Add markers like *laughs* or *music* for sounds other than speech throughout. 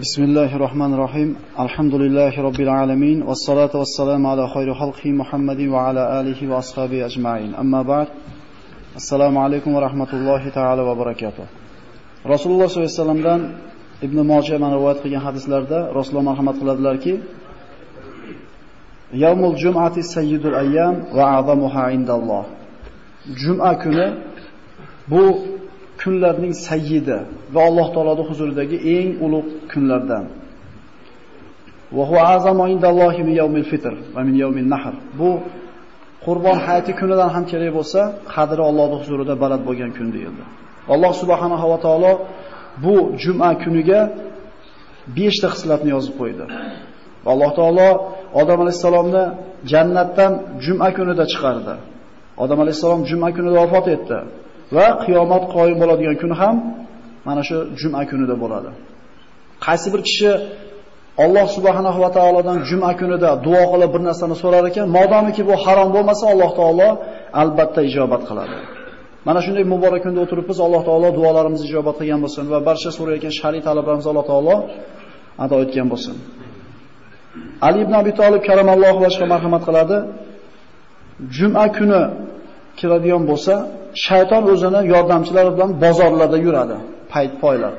بسم الله الرحمن الرحيم الحمد لله رب العالمين والصلاة والسلام على خير خلقه محمد وعلى آله وأصحابه أجمعين أما بعد السلام عليكم ورحمة الله تعالى وبركاته رسول الله صلى الله عليه وسلم دان ابن ماجه من روايت qilgan hadislarda Rasululloh marhamat qiladilarki Yawmul jum'ati sayyidul ayyam va azamuha indalloh. Juma kuni bu kunlarning sayyidi va Alloh taoloning huzuridagi eng ulug' kunlardan. Va huwa azamu indallohi min yawmil fitr va min yawmin nahr. Bu Qurbon hayiti kunidan ham kerak bo'lsa, qadri Allohning huzurida baland bo'lgan kun deyildi. Alloh subhanahu va taolo bu juma kuniga 5 ta xislatni yozib qo'ydi. Alloh taolo Odam alayhisalomni jannatdan juma kunida chiqardi. Odam alayhisalom juma kunida vafot etdi va qiyomat qoyim bo'ladigan kun ham mana shu juma kunida bo'ladi. Qaysi bir kishi Alloh subhanahu va taolodan juma kunida duo qilib bir narsani so'rar ekan, modomiki bu harom bo'lmasa, Alloh taolo albatta ijobat qiladi. Mana shunday muborak kunda o'tiribmiz, Alloh taolo duolarimizni ijobat qilgan bo'lsin va barcha so'rayotgan shariy talablarimizni Alloh taolo ado etgan bo'lsin. Ali ibn Abi Talib karamallohu vajhiga marhamat qiladi. Juma kuni kiradigan bo'lsa, shayton o'zini yordamchilari bilan bozorlarda yuradi, payt poylar.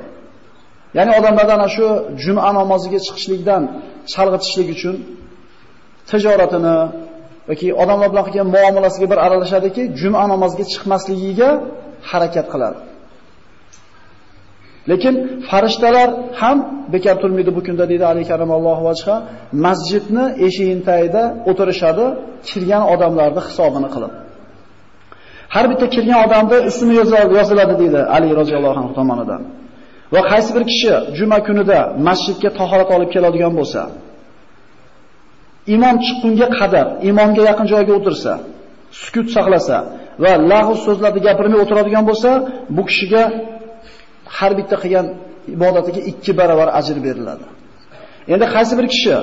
Ya'ni odamlardan ana shu juma namoziga chiqishlikdan chalg'itishlik uchun tijoratini yoki odamlar bilan qilgan muomalasiga bir aralashadiki, juma namoziga chiqmasligiga harakat qiladi. Lekin farishtalar ham bekor turmaydi bu kunda deydi Ali karamallohu vajha, masjidni eshigining tagida o'tirishadi, kirgan odamlarni hisobini qilib. Har bitta kirgan odamda ismi yoziladi deydi Ali roziyallohu anhu tomonidan. Va qaysi bir kishi juma kunida masjidga tahorat olib keladigan bo'lsa, imom chiqqunga qadar imomga yaqin joyga o'tirsa, sukut saqlasa va lahu so'zlarni gapirmay o'tiradigan bo'lsa, bu kishiga har bitta qilgan ibodatiga ikki barobar ajr beriladi. Endi qaysi bir kishi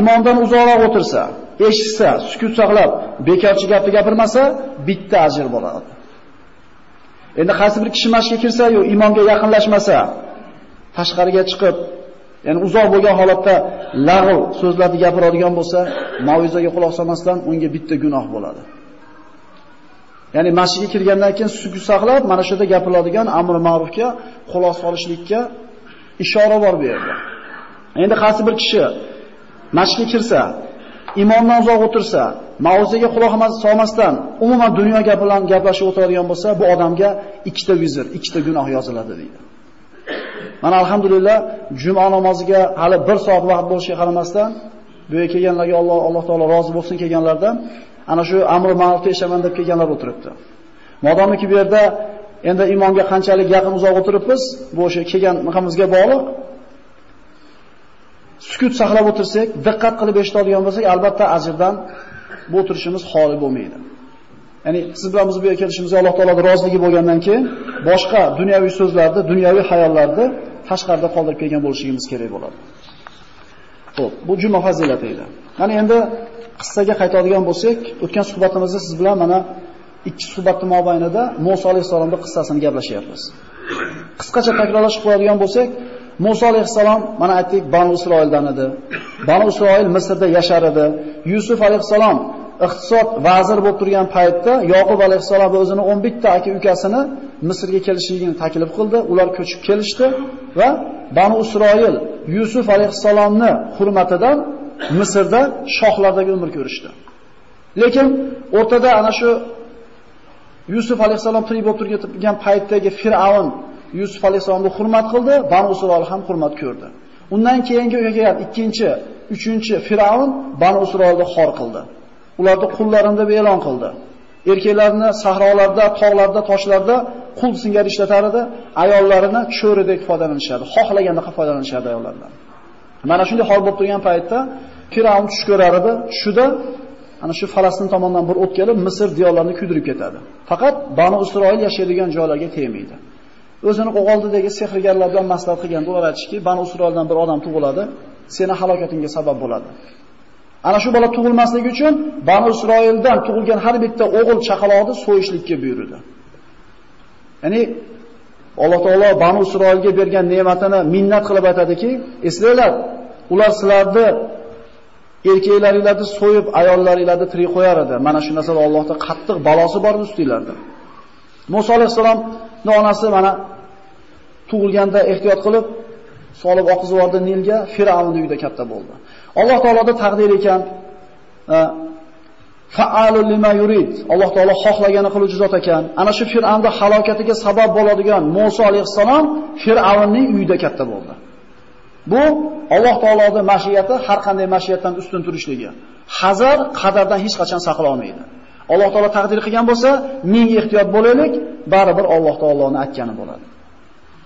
imomdan uzoqroq o'tirsa, eshitsa, sukut saqlab, bekorchi gapni gapirmasa, bitta ajr bo'ladi. Endi qaysi bir kishi masjidga kirsa yo imomga yaqinlashmasa, tashqariga chiqib, ya'ni uzoq bo'lgan holatda lag'v so'zlarni gapiradigan bo'lsa, mav'izaga quloq solmasdan unga bitta gunoh bo'ladi. Ya'ni masjidga kirgandan keyin sukut saqlab, mana shu yerda gapiriladigan amr ma'rufga quloq solishlikka ishora bor bu yerda. Endi qaysi bir kishi masjidga kirsa, imomdan uzoq o'tirsa, mavzuga quloq solmasdan umuman dunyo gapi bilan gaplashib o'tiradigan bo'lsa, bu odamga ikkita vizir, ikkita gunoh yoziladi deydi. Mana alhamdulillah juma namoziga hali 1 soat vaqt bo'lishiga qaramasdan, bu yerga kelganlarga Alloh Alloh taolo rozi bo'lsin kelganlardan ana shu amri ma'rufni yashaman deb kelganlar o'tiribdi. Modomiki bu yerda endi imomga qanchalik yaqin uzoq o'tiribmiz, bu o'sha kelgan maqamimizga bog'liq. Sukut saqlab o'tirsak, diqqat qilib eshitadigan bo'lsak, albatta ajrdan bu o'tirishimiz xoli bo'lmaydi. Ya'ni siz bilan biz bu yerga kelishimizga Alloh taoloning roziligi bo'lgandan keyin boshqa dunyoviy so'zlarni, dunyoviy xayollarni tashqarida qoldirib kelgan bo'lishimiz kerak bo'ladi. Xo'p, bu juma fazilati edi. Mana endi qissaga qaytadigan bo'lsak, o'tgan suhbatimizda siz bilan mana ikki suhbatning mobaynida Musa alayhisolamning qissasini gaplashyapmiz. Qisqacha takrorlashib qo'yadigan bo'lsak, Musa alayhissalom mana aytdik, Banu Isroildan edi. Banu Isroil Misrda yashar edi. Yusuf alayhissalom iqtisod vazir bo'lib turgan paytda Yoqub alayhissalom o'zini 11 ta aka-ukasini Misrga kelishligini taklif qildi. Ular ko'chib kelishdi va Banu Isroil Yusuf alayhissalomni hurmatidan Misrda shohlardagi umr ko'rishdi. Lekin o'rtada ana shu Yusuf alayhissalom tirik bo'lib turgan paytdagi Fir'avn Yusuf alayhisolamni hurmat qildi, Banu Isroil ham hurmat ko'rdi. Undan keyingi kelgan ikkinchi, uchinchi Fir'avn Banu Isroilni xor qildi. Ularni qullarimda deb e'lon qildi. Erkaklarni sahrolarda, tog'larda, toshlarda qul singari ishlatar edi, ayollarini cho'ridek foydalanishadi. Xohlaganda foydalanishadi ayollardan. Mana shunday hol bo'lib turgan paytda Fir'avn tush ko'rar edi. Tushida ana shu Falastin tomondan bir o't kelib Misr diyorlarini kuydirib ketadi. Faqat Banu Isroil yashaydigan joylarga tegmaydi. O'zini qo'qoldidagi sehrgarlar bilan maslahat qilganda ular aytishki, Banu Isroildan bir odam tug'iladi, seni halokatingga sabab bo'ladi. Ana shu bola tug'ilmasligi uchun Banu Isroildan tug'ilgan har bitta o'g'il chaqaloqni so'yishlikka buyurdi. Ya'ni Alloh taolo Banu Isroilga bergan ne'matini minnat qilib aytadiki, eslanglar, ular sizlarni erkaklaringizni so'yib, ayollaringizni tirik qo'yar edi. Mana shu narsada Allohning qattiq balosi bor ustinglarda. Musa alayhisalomning onasi mana tug'ilganda ehtiyot qilib solib oqizib yubordi Nilga, Fir'avnning uyida katta bo'ldi. Alloh taoloning taqdiri ekan, e, fa'alul lima yurid. Alloh taolo xohlagani qiluvchi zot ekan. Ana shu Fir'avnda halokatiga sabab bo'ladigan Musa alayhissalom Fir'avnning uyida katta bo'ldi. Bu Alloh taoloning mashiyati har qanday mashiyatdan ustun turishligi. Hazar qadardan hech qachon saqla olmaydi. Alloh taolo taqdir qilgan bo'lsa, ming ehtiyot bo'laylik, baribir Alloh taoloning aytgani bo'ladi.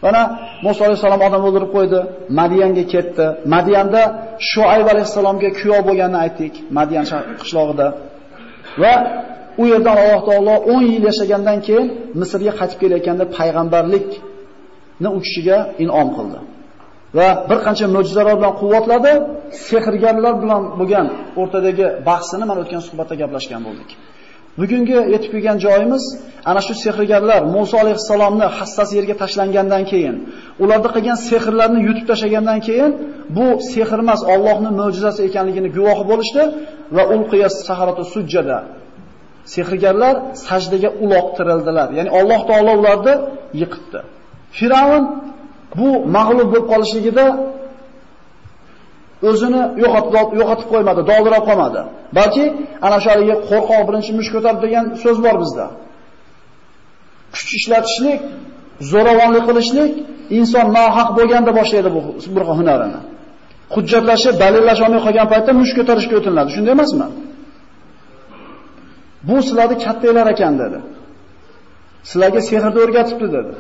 Mana Musa alayhisalom odam o'ldirib qo'ydi, Madiyanga ketdi. Madiyanda Shuayb alayhisalomga kuyov bo'lganini aytdik, Madiyan qishlog'ida. Va u yerdan Alloh taolo 10 yil yashagandan keyin Misrga qaytib kelayotganda payg'ambarlikni u kishiga in'om qildi. Va bir qancha mo'jizalar bilan quvvatladi, sehrgarlar bilan bo'lgan o'rtadagi bahsini mana o'tgan suhbatda gaplashgan bo'ldik. Bugungi yetib kelgan joyimiz ana shu sehrgarlar Musa alayhissalomni hassas yerga tashlangandan keyin, ularda qilgan sehrlarni yutib tashagandan keyin bu sehr emas, Allohning mo'jizasi ekanligini guvohi bo'lishdi va ulqiyas saharatu sujjada. Sehrgarlar sajdaga uloqtirildilar. Ya'ni Alloh taolo ularni yiqitdi. Firavn bu mag'lub bo'lib qolishligida o'zini yo'qotib yo'qotib qo'ymadi, doldirab qolmadi. Balki ana shu haligi qo'rqoq birinchi mush ko'tarib degan so'z bor bizda. Kuch ishlatishlik, zo'ravonlik qilishlik inson nohaq bo'lganda boshlaydi bu bir hunarini. Hujjatlashib, dalillash olmay qolgan paytda mush ko'tarishga o'tiniladi. Shunday emasmi? Bu sizlarni kattalar ekan dedi. Sizlarga sehrni o'rgatibdi dedi.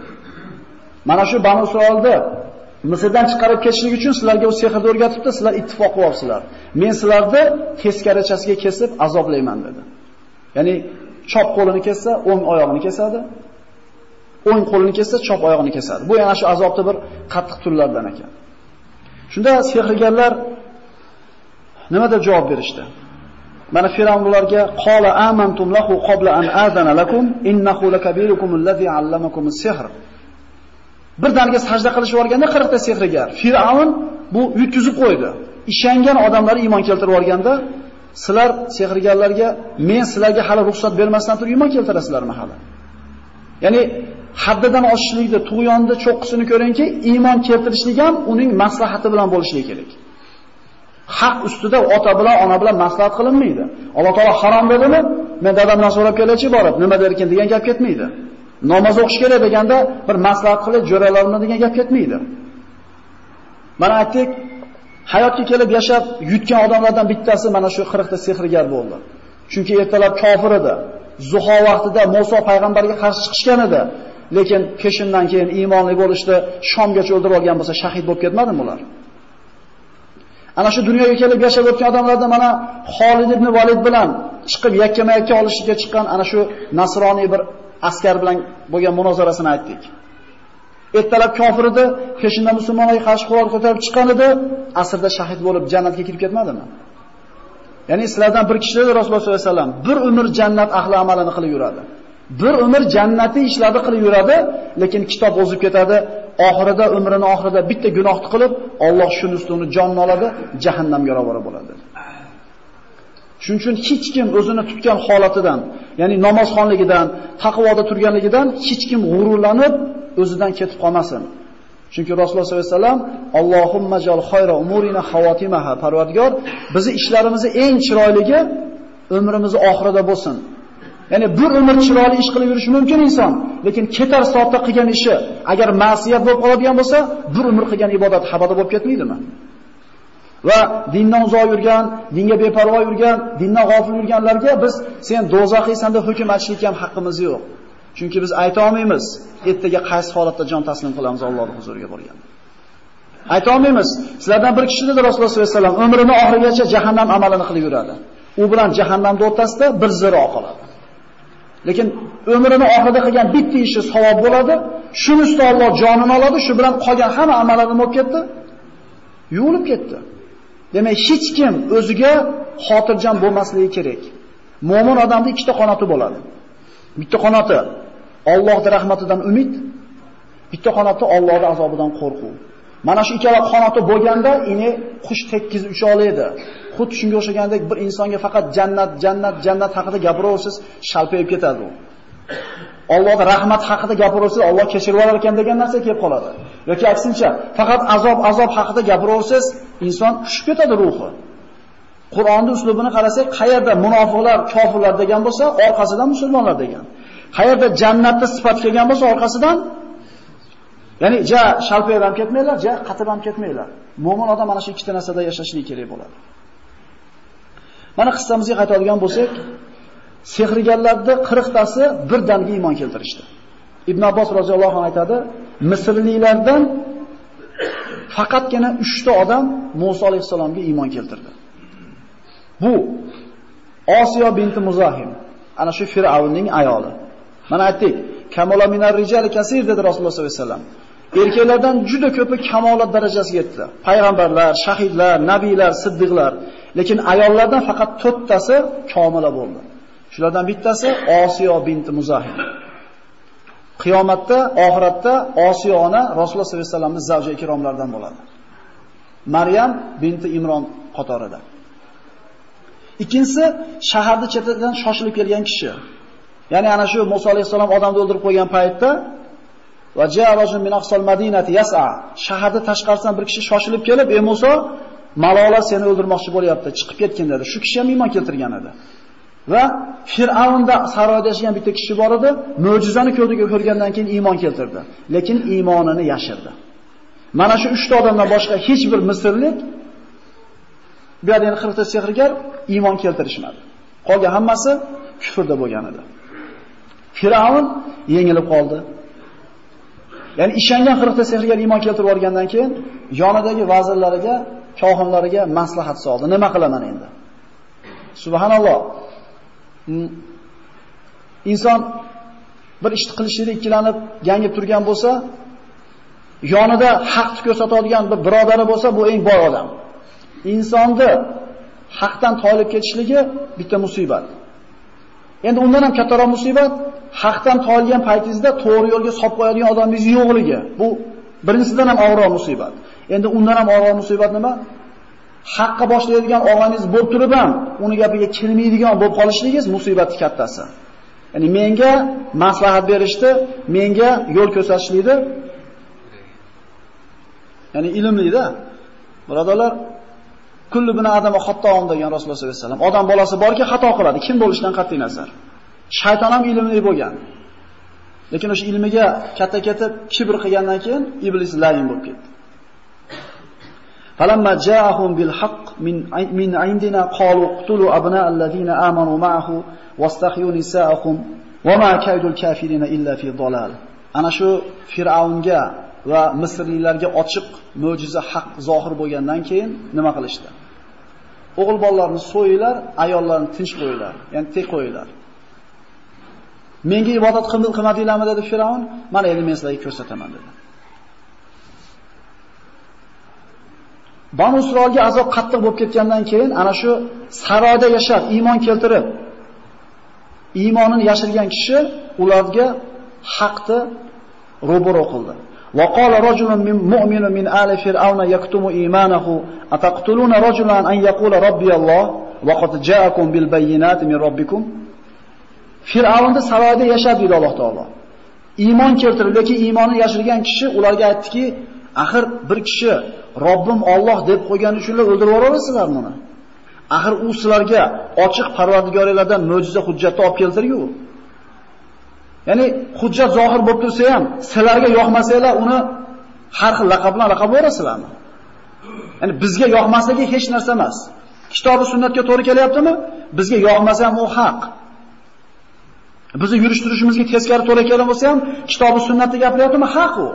Mana shu Banu Isroilda Misrdan chiqarib ketishlik uchun sizlarga u sehrni o'rgatibdi, sizlar ittifoq qilyapsizlar. Men sizlarni teskarachasiga kesib azoblayman dedi. Ya'ni chop qo'lini kessa, o'ng oyog'ini kesadi. O'ng qo'lini kessa, chop oyog'ini kesadi. Bu yana shu azobni bir qattiq turlardan ekan. Shunda sehrgarlar nima deb javob berishdi? Mana Firavn ularga qola amantum lahu qabla an azana lakum innahu lakabirukum allazi allamakum as-sihr. Birdaniga sajda qilishib yuborganda 40 ta sehrgar. Firavn bu yutkizib qo'ydi. Ishangan odamlar iymon keltirib yuborganda, sizlar sehrgarlarga men sizlarga hali ruxsat bermasdan turib iymon keltirasizlarmi hali? Ya'ni haddidan oshishlikda, tug'yonda cho'qqisini ko'ringki, iymon keltirishlik ham uning maslahati bilan bo'lishi kerak. Haq ustida ota bilan, ona bilan maslahat qilinmaydi. Alloh taolo harom dedimi? Men dadamdan so'rab kelachi borib, nima derkin degan gap ketmaydi. Namoz o'qish kerak deganda bir maslahat qilib jo'ralarni degan gap ketmaydi. Mana aytdik, hayotga kelib yashab yutgan odamlardan bittasi mana shu 40 ta sehrgar bo'ldi. Chunki ertalab kofir edi. Zuho vaqtida Musa payg'ambarga qarshi chiqishgan edi. Lekin peshindan keyin iymonli bo'lishdi, Shomgacha o'ldirib olgan bo'lsa shahid bo'lib ketmadimi ular? Ana shu dunyoga kelib yashab o'tgan odamlarda mana Xolid ibn Valid bilan chiqib yakkama-yakka olishga chiqqan ana shu nasroniy bir askar bilan bo'lgan munozarasini aytdik. Ertalab kofir edi, peshinda musulmonlarga qarshi qurol ko'tarib chiqqan edi, asrda shahid bo'lib jannatga kirib ketmadimi? Ya'ni sizlardan bir kishi Rasululloh sollallohu alayhi vasallam, bir umr jannat ahli amalini qilib yuradi. Bir umr jannati ishlarni qilib yuradi, lekin kitob o'zib ketadi. Oxirida umrini oxirida bitta gunohni qilib, Alloh shuni ustuni jonni oladi, jahannamga olib bo'ladi. Shuning uchun hech kim o'zini tutgan holatidan, ya'ni namozxonligidan, taqvoda turganligidan hech kim g'ururlanib o'zidan ketib qolmasin. Chunki Rasululloh sollallohu alayhi vasallam Allohumma jal khayra umurina xawatimaha Parvardigor bizi ishlarimizni eng chiroyligi umrimizni oxirida bo'lsin. Ya'ni bir umr chiroyli ish qilib yurishi mumkin inson, lekin ketar soatda qilgan ishi agar ma'siyat bo'lib qoladigan bo'lsa, bir umr qilgan ibodat xabada bo'lib ketmaydimi? Va dindan uzoq yurgan, dinga beparvo yurgan, dindan g'ofil yurganlarga biz sen do'zaxiysan deb hukm aytishlik ham haqqimiz yo'q. Chunki biz ayta olmaymiz, ertaga qaysi holatda jon taslim qilamiz Allohning huzuriga borganda. Ayta olmaymiz. Sizlardan bir kishi dedi Rasululloh sollallohu alayhi vasallam umrini oxirigacha jahannam amalini qilib yuradi. U bilan jahannamda o'rtasida bir ziro qoladi. Lekin umrini oxirida qilgan bitta ishi savob bo'ladi. Shuni ustiga Alloh jonini oladi, shu bilan qolgan hamma amallari nima ketdi? Yuvilib ketdi. Demak, hech kim o'ziga xotirjam bo'lmasligi kerak. Mo'min odamning ikkita qanoti bo'ladi. Bitta qanoti Allohning rahmatidan umid, Bitta qanoti Allohning azobidan qo'rquv. Mana shu ikkala qanoti bo'lganda ini qush tekkiz ucha oladi. Xuddi shunga o'xshagandek bir insonga faqat jannat, jannat, jannat haqida gapiraversiz, shalpayib ketadi u. Allohga rahmat haqida gapiraversiz, Alloh kechirib olar ekan degan narsa kelib qoladi. yoki aksincha, faqat azob, azob haqida gapiraversiz, inson tushib ketadi ruhi. Qur'onning uslubini qarasak, qayerda munofiqlar, kofirlar degan bo'lsa, orqasidan musulmonlar degan. Qayerda jannatni sifat kelgan bo'lsa, orqasidan Ya'ni ja shalpayib ham ketmanglar, ja qatib ham ketmanglar. Mo'min odam mana shu ikkita narsada yashashligi kerak bo'ladi. Mana qissamizga qaytadigan bo'lsak, sehrgarlarni 40 tasi birdaniga iymon keltirishdi. Ibn Abbos roziyallohu anhu aytadi, Misrliklardan faqatgina 3 ta odam Musa alayhisalomga iymon keltirdi. Bu Osiyo binti Muzahim, ana shu Fir'avnning ayoli. Mana aytdik, kamola minar rijali kasir dedi Rasululloh sollallohu alayhi vasallam. Erkaklardan juda ko'pi kamolat darajasiga yetdi. Payg'ambarlar, shahidlar, nabiylar, siddiqlar, lekin ayollardan faqat 4 tasi komila bo'ldi. Shulardan bittasi Osiyo binti Muzahim. Qiyomatda, oxiratda Osiyo ona Rasululloh sollallohu alayhi vasallamning zavji ikromlaridan bo'ladi. Maryam binti Imron qatorida. Ikkinchisi shaharni chetidan shoshilib kelgan kishi. Ya'ni ana shu Musa alayhisalom odamni o'ldirib qo'ygan paytda va ja'a min aqsal madinati yas'a. Shaharda tashqarisidan bir kishi shoshilib kelib, "Ey Musa, malolar seni o'ldirmoqchi bo'lyapti, chiqib ketgin" dedi. Shu kishi ham iymon keltirgan edi. Va Fir'avnda saroyda yashagan bitta kishi bor edi, mo'jizani ko'rdiga ko'rgandan keyin iymon keltirdi, lekin iymonini yashirdi. Mana shu 3 ta odamdan boshqa hech bir misrlik bu yerda yana 40 ta sehrgar iymon keltirishmadi. Qolgan hammasi kufrda bo'lgan edi. Fir'avn yengilib qoldi. Ya'ni ishongan 40 ta sehrgar iymon keltirib olgandan keyin yonidagi vazirlariga, kohinlariga maslahat soldi. Nima qilaman endi? Subhanalloh. Inson bir ishni qilishida ikkilanib, gangib turgan bo'lsa, yonida haqni ko'rsatadigan bir birodari bo'lsa, bu eng boy odam. Insonni haqdan toyilib ketishligi bitta musibat. Endi undan ham kattaroq musibat haqdan toyilgan paytingizda to'g'ri yo'lga solib qo'yadigan odamingiz yo'qligi. Bu birinchisidan ham og'irroq musibat. Endi undan ham og'irroq musibat nima? Haqqa boshlaydigan og'angiz bo'lib turib ham uni gapiga kirmaydigan bo'lib qolishligingiz musibatning kattasi. Ya'ni menga maslahat berishdi, menga yo'l ko'rsatishlikdi. Ya'ni ilmlida. Birodalar, kullu bina adama xattoom degan Rasululloh sollallohu alayhi vasallam. Odam bolasi borki, xato qiladi. Kim bo'lishidan qat'iy nazar. Shayton ham ilmli bo'lgan. Lekin o'sha ilmiga katta ketib kibr qilgandan keyin iblis layin bo'lib ketdi. Falamma ja'ahum bil haqq min min indina qalu qtulu abna alladhina amanu ma'ahu wastahyu nisa'ahum wama kaydul kafirina illa fi dalal. Ana shu Fir'aunga va Misrliklarga ochiq mo'jiza haq zohir bo'lgandan keyin nima qilishdi? O'g'il bolalarni so'yinglar, ayollarni tinch qo'yinglar, ya'ni tek qo'yinglar. Menga ibodat qilmadinglarmi dedi Firavun? Mana endi men sizlarga ko'rsataman dedi. Banu Isroilga azob qattiq bo'lib ketgandan keyin ana shu saroyda yashab, iymon keltirib, iymonini yashirgan kishi ularga haqni ro'baro qildi. وقال رجل من مؤمن من آل فرعون يكتم إيمانه أتقتلون رجلا أن يقول ربي الله وقد جاءكم بالبينات من ربكم Fir'avnda saroyda yashab dedi Alloh taolo. Iymon keltirib, lekin iymonni yashirgan kishi ularga aytdiki, axir bir kishi Robbim Alloh deb qo'ygani uchun o'ldirib yuborasizlar buni. Axir u sizlarga ochiq Parvardigoringlardan mo'jiza hujjatni olib keltirgu. Ya'ni hujjat zohir bo'lib tursa ham, sizlarga yoqmasanglar uni har xil laqab bilan laqab berasizlarmi? Ya'ni bizga yoqmasligi hech narsa emas. Kitobi sunnatga to'g'ri kelyaptimi? Bizga yoqmasa ham u haq. Bizni yurish turishimizga teskari to'g'ri kelgan bo'lsa ham, kitobi sunnatda gapiryaptimi? Haq u.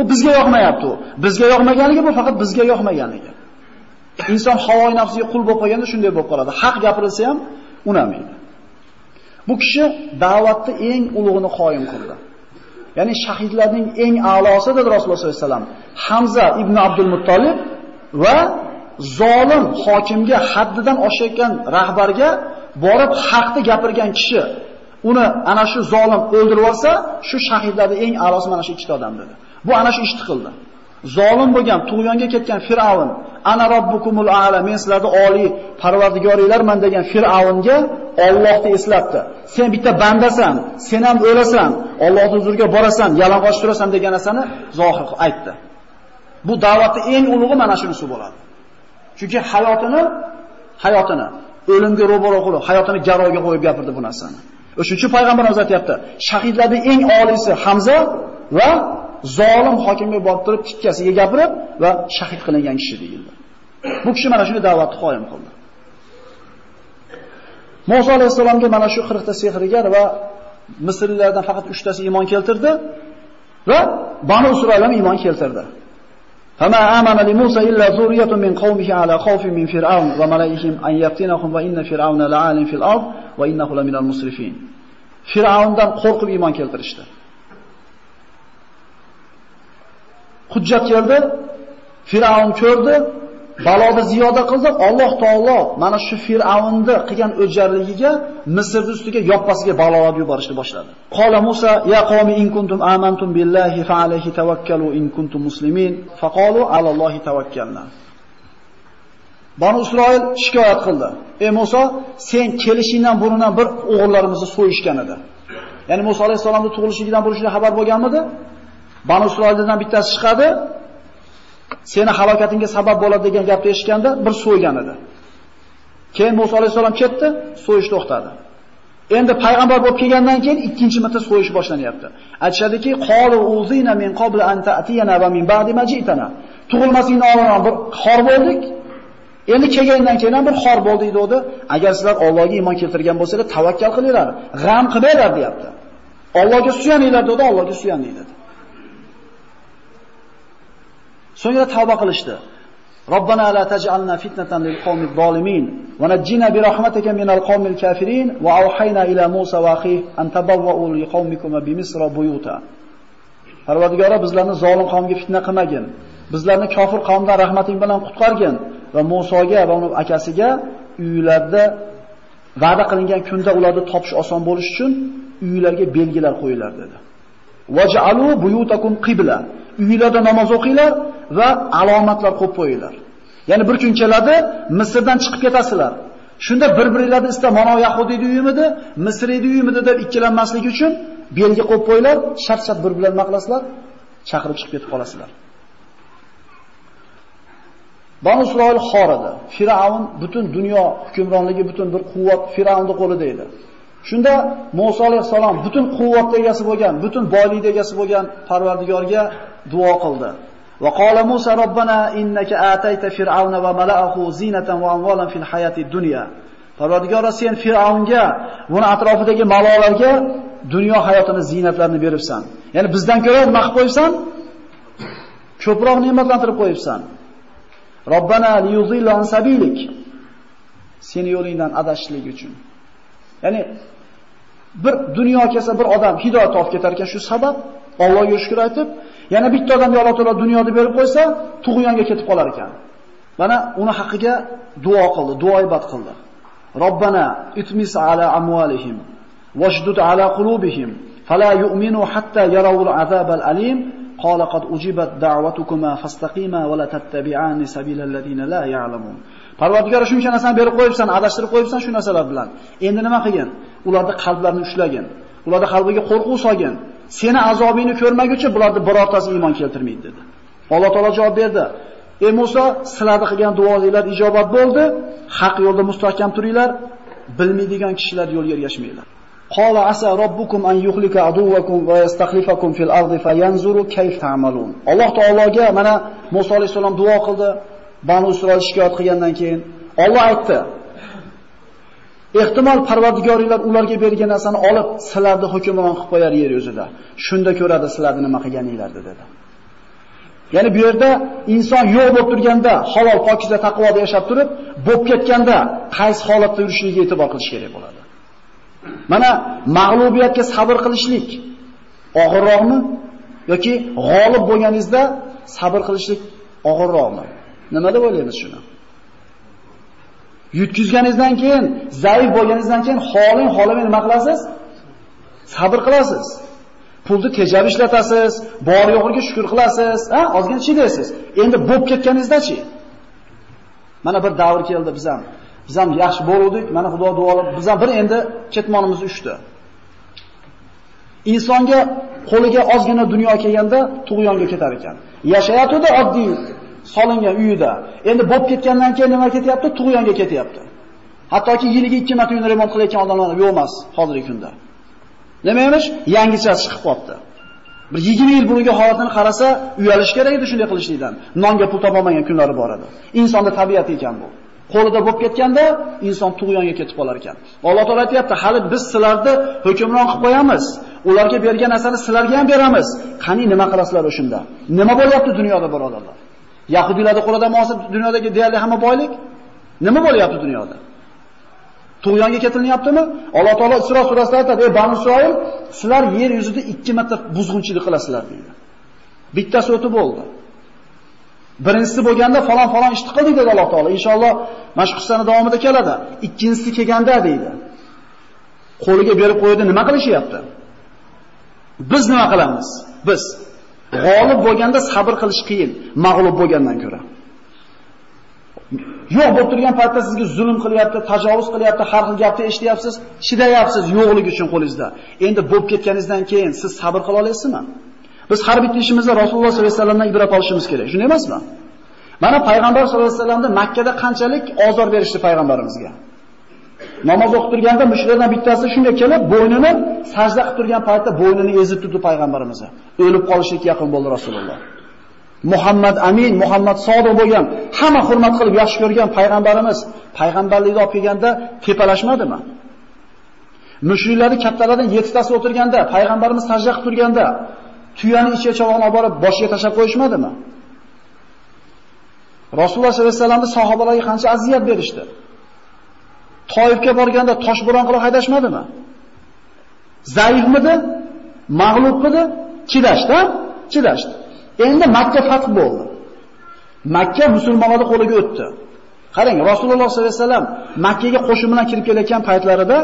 U bizga yoqmayapti u. Bizga yoqmaganligi bu faqat bizga yoqmaganligi. Inson havoy nafsiga qul bo'lib qolganda shunday bo'lib qoladi. Haq gapirilsa ham unamaydi. Bu kishi da'vatni eng ulug'ini qoyim qildi. Ya'ni shahidlarning eng a'losi dedi Rasululloh sollallohu alayhi vasallam. Hamza ibn Abdul Muttolib va zolim hokimga haddidan oshayotgan rahbarga borib haqni gapirgan kishi uni ana shu zolim o'ldirib olsa, shu shahidlarning eng a'losi mana shu ikkita odam dedi. Bu ana shu ishni qildi. Zolim bo'lgan, tug'yonga ketgan Fir'avn, ana robbukumul a'la, men sizlarni oliy parvardigoringlarman degan Fir'avnga Allohni eslatdi. Sen bitta bandasan, sen ham o'lasan, Allohning huzuriga borasan, yalang'och turasan degan narsani zohir aytdi. Bu da'vatning eng ulug'i mana shunisi bo'ladi. Chunki hayotini hayotini o'limga ro'baro qilib, hayotini garovga qo'yib gapirdi bu narsani. payg'ambar payg'ambarimiz aytayapti, shahidlarning eng oliysi Hamza va zolim hokimga borib turib tikkasiga gapirib va shahid qilingan kishi deyildi. Bu kishi mana shuni da'vatni qoyim qildi. Musa alayhisalomga mana shu 40 ta sehrgar va Misrlilardan faqat 3 tasi iymon keltirdi va Banu Isroil iymon keltirdi. Fama amana li Musa illa zurriyatun min qawmihi ala khawfin min fir'aun va malaikihim an yaftinahum va inna fir'auna la'alim fil ard va innahu la laminal musrifin. Fir'aundan qo'rqib iymon keltirishdi. Işte. Hujjat keldi, Fir'avn ko'rdi, baloni ziyoda qildi. Alloh taolo mana shu Fir'avnni qilgan o'jarligiga Misr ustiga yoppasiga balolar yuborishni boshladi. Qola Musa ya qawmi in kuntum amantum billahi fa alayhi tawakkalu in kuntum muslimin faqalu ala Allohi tawakkalna. Banu Isroil shikoyat qildi. Ey Musa, sen kelishingdan burundan bir o'g'illarimizni so'yishgan edi. Ya'ni Musa alayhisolamning tug'ilishidan burundan xabar bo'lganmidi? Banu Isroildan bittasi chiqadi, seni halokatingga sabab bo'ladi degan gapni eshitganda bir so'ygan edi. Keyin Musa alayhisalom ketdi, so'yish to'xtadi. Endi payg'ambar bo'lib kelgandan keyin ikkinchi marta so'yish boshlanyapti. Aytishadiki, qolu uzina min qabl an ta'tiyana va min ba'di ma ji'tana. Tug'ilmasingdan oldin bir xor bo'ldik. Endi kelgandan keyin ham bir xor bo'ldik dedi. Agar sizlar Allohga iymon keltirgan bo'lsangiz, tavakkal qilinglar, g'am qilmanglar deyapti. Allohga suyaninglar dedi, Allohga suyaninglar dedi. So'ngra tavba qilishdi. Robbana la taj'alna fitnatan lil qawmi zolimin va najjina bi rahmatika minal qawmil kafirin va awhayna ila Musa va akhihi an tabawwa'u li qawmikum bi Misra buyuta. Parvardigora bizlarni zolim qavmga fitna qilmagin. Bizlarni kofir qavmdan rahmating bilan qutqargin va Musoga va uning akasiga uylarda va'da qilingan kunda ularni topish oson bo'lish uchun uylarga belgilar qo'yinglar dedi. Waj'alu buyutakum qibla. Uylarda namoz o'qinglar va alomatlar qo'yib qo'yinglar. Ya'ni bir kun keladi, Misrdan chiqib ketasizlar. Shunda bir-biringlarni ista mana Yahudiyning uyimidi, Misriydi uyimidi deb ikkilanmaslik uchun belgi qo'yib qo'yinglar, shart-shart bir-bilan maqlaslar, chaqirib chiqib ketib qolasizlar. Banu Isroil xor edi. Firavn butun dunyo hukmronligi butun bir quvvat Firavnning qo'lida edi. Shunda Musa alayhisalom butun quvvatga egasi bo'lgan, butun boylikka egasi bo'lgan Parvardigorga duo qildi. Va qala Musa robbana innaka atayta fir'auna va mala'ahu zinatan va amwalan fil hayati dunya. Parvardigor sen fir'aunga, uni atrofidagi malolarga dunyo hayotini zinatlarini beribsan. Ya'ni bizdan ko'ra nima qilib qo'yibsan? Ko'proq ne'matlantirib qo'yibsan. Robbana liyuzilla an sabilik. Seni yo'lingdan adashishlik uchun. Ya'ni bir dunyo kelsa bir odam hidoyat topib ketar ekan shu sabab Allohga shukr aytib, yana bitta odamga Alloh taolo dunyoni berib qo'ysa, tug'yonga ketib qolar ekan. Mana uni haqiga duo qildi, duo qildi. Robbana itmis ala amwalihim washdud ala qulubihim fala yu'minu hatta yarawul azabal alim qala qad ujibat da'watukuma fastaqima wa la tattabi'ani sabilal ladina la ya'lamun. Parvardigor shuncha narsani berib qo'yibsan, adashtirib qo'yibsan shu narsalar bilan. Endi nima qilgin? Ularni qalblarini ushlagin. Ularni qalbiga qo'rquv solgin. Seni azobingni ko'rmaguncha bularni birortasi iymon keltirmaydi dedi. Alloh taolo javob berdi. Ey Musa, sizlarning qilgan duoinglar ijobat bo'ldi. Haq yo'lda mustahkam turinglar. Bilmaydigan kishilar yo'lga ergashmanglar. Qala asa robbukum an yuhlika aduwakum va yastakhlifakum fil ardi fayanzuru kayf ta'malun. Alloh taologa mana Musa alayhisalom duo qildi. Banu Isroil shikoyat qilgandan keyin Alloh aytdi: Ehtimol Parvardigoringlar ularga bergan narsani olib, sizlarni hukmron qilib qo'yar yer yuzida. Shunda ko'radi sizlarni nima qilganinglarni dedi. Ya'ni bu yerda inson yo'q bo'lib turganda, halol, pokiza, taqvoda yashab turib, bo'lib ketganda qaysi holatda yurishligiga e'tibor qilish kerak bo'ladi. Mana mag'lubiyatga sabr qilishlik og'irroqmi yoki g'olib bo'lganingizda sabr qilishlik og'irroqmi? Nima deb o'ylaymiz shuni? Yutkizganingizdan keyin, zaif bo'lganingizdan keyin xoling xolamay nima qilasiz? sabr qilasiz. Pulni tejab ishlatasiz, bor yo'g'iga shukr qilasiz, ha, ozgina chidaysiz. Endi bo'lib ketganingizda-chi? Mana bir davr keldi biz ham. Biz ham yaxshi bo'ldik, mana Xudo duolab, biz ham bir endi ketmonimiz uchdi. Insonga qo'liga ozgina dunyo kelganda tug'yonga ketar ekan. Yashayotdi oddiy solingan uyida. Endi bo'lib ketgandan keyin nima ketyapti? Tug'yonga ketyapti. Hattoki yiliga 2 marta uyni remont qilayotgan odamlar yo'q emas hozirgi kunda. Nima emish? Yangicha chiqib qopti. Bir 20 yil burungi holatini qarasa, uyalish kerak edi shunday qilishlikdan. Nonga pul topolmagan kunlari bor edi. Insonda tabiati ekan bu. Qo'lida bo'lib ketganda inson tug'yonga ketib qolar ekan. Alloh taolay aytayapti, hali biz sizlarni hukmron qilib qo'yamiz. Ularga bergan narsani sizlarga ham beramiz. Qani nima qilasizlar o'shunda? Nima bo'lyapti dunyoda birodarlar? Yahudiylarning qo'lida ma'sub dunyodagi deyarli hamma boylik nima bo'lyapti dunyoda? Tug'yonga ketilinyaptimi? Alloh taolo Isro surasida aytadi: "Ey Bani Isroil, sizlar yer yuzida ikki marta buzg'unchilik qilasizlar" deydi. Bittasi o'tib bo'ldi. Birinchisi bo'lganda falon falon ishni qildik dedi Alloh taolo. Inshaalloh mashq qissani davomida keladi. Ikkinchisi kelganda deydi. Qo'liga berib qo'ydi, nima qilishyapti? Biz nima qilamiz? Biz g'olib bo'lganda sabr qilish qiyin, mag'lub bo'lgandan ko'ra. Yo'q bo'lib turgan paytda sizga zulm qilyapti, tajovuz qilyapti, har xil gapni eshityapsiz, chidayapsiz yo'qligi uchun qo'lingizda. Endi bo'lib ketganingizdan keyin siz sabr qila olasizmi? Biz har bir ishimizda Rasululloh sollallohu alayhi vasallamdan ibrat olishimiz kerak. Shunday emasmi? Mana payg'ambar sollallohu alayhi vasallamda Makkada qanchalik ozor berishdi payg'ambarimizga. Namoz o'qib turganda mushrilardan bittasi shunday kelib, bo'ynini sajda qilib turgan paytda bo'ynini ezib turdi payg'ambarimiz. O'lib qolishga yaqin bo'ldi Rasululloh. Muhammad Amin, Muhammad sodiq bo'lgan, hamma hurmat qilib yaxshi ko'rgan payg'ambarimiz payg'ambarlikni olib kelganda tepalashmadimi? Mushriklarning kattalaridan 7 tasi o'tirganda, payg'ambarimiz sajda qilib turganda tuyani ichiga chavog'ini olib borib boshiga tashab qo'yishmadimi? Rasululloh sollallohu alayhi vasallamni sahobalarga qancha aziyat berishdi. Toyibga borganda toshbo'ron qilib haydashmadimi? Zaifmidi? Mag'lubmidi? Chidashdi, chidashdi. Endi Makka fath bo'ldi. Makka musulmonlarning qo'liga o'tdi. Qarang, Rasululloh sollallohu alayhi vasallam Makkaga qo'shin bilan kirib kelayotgan paytlarida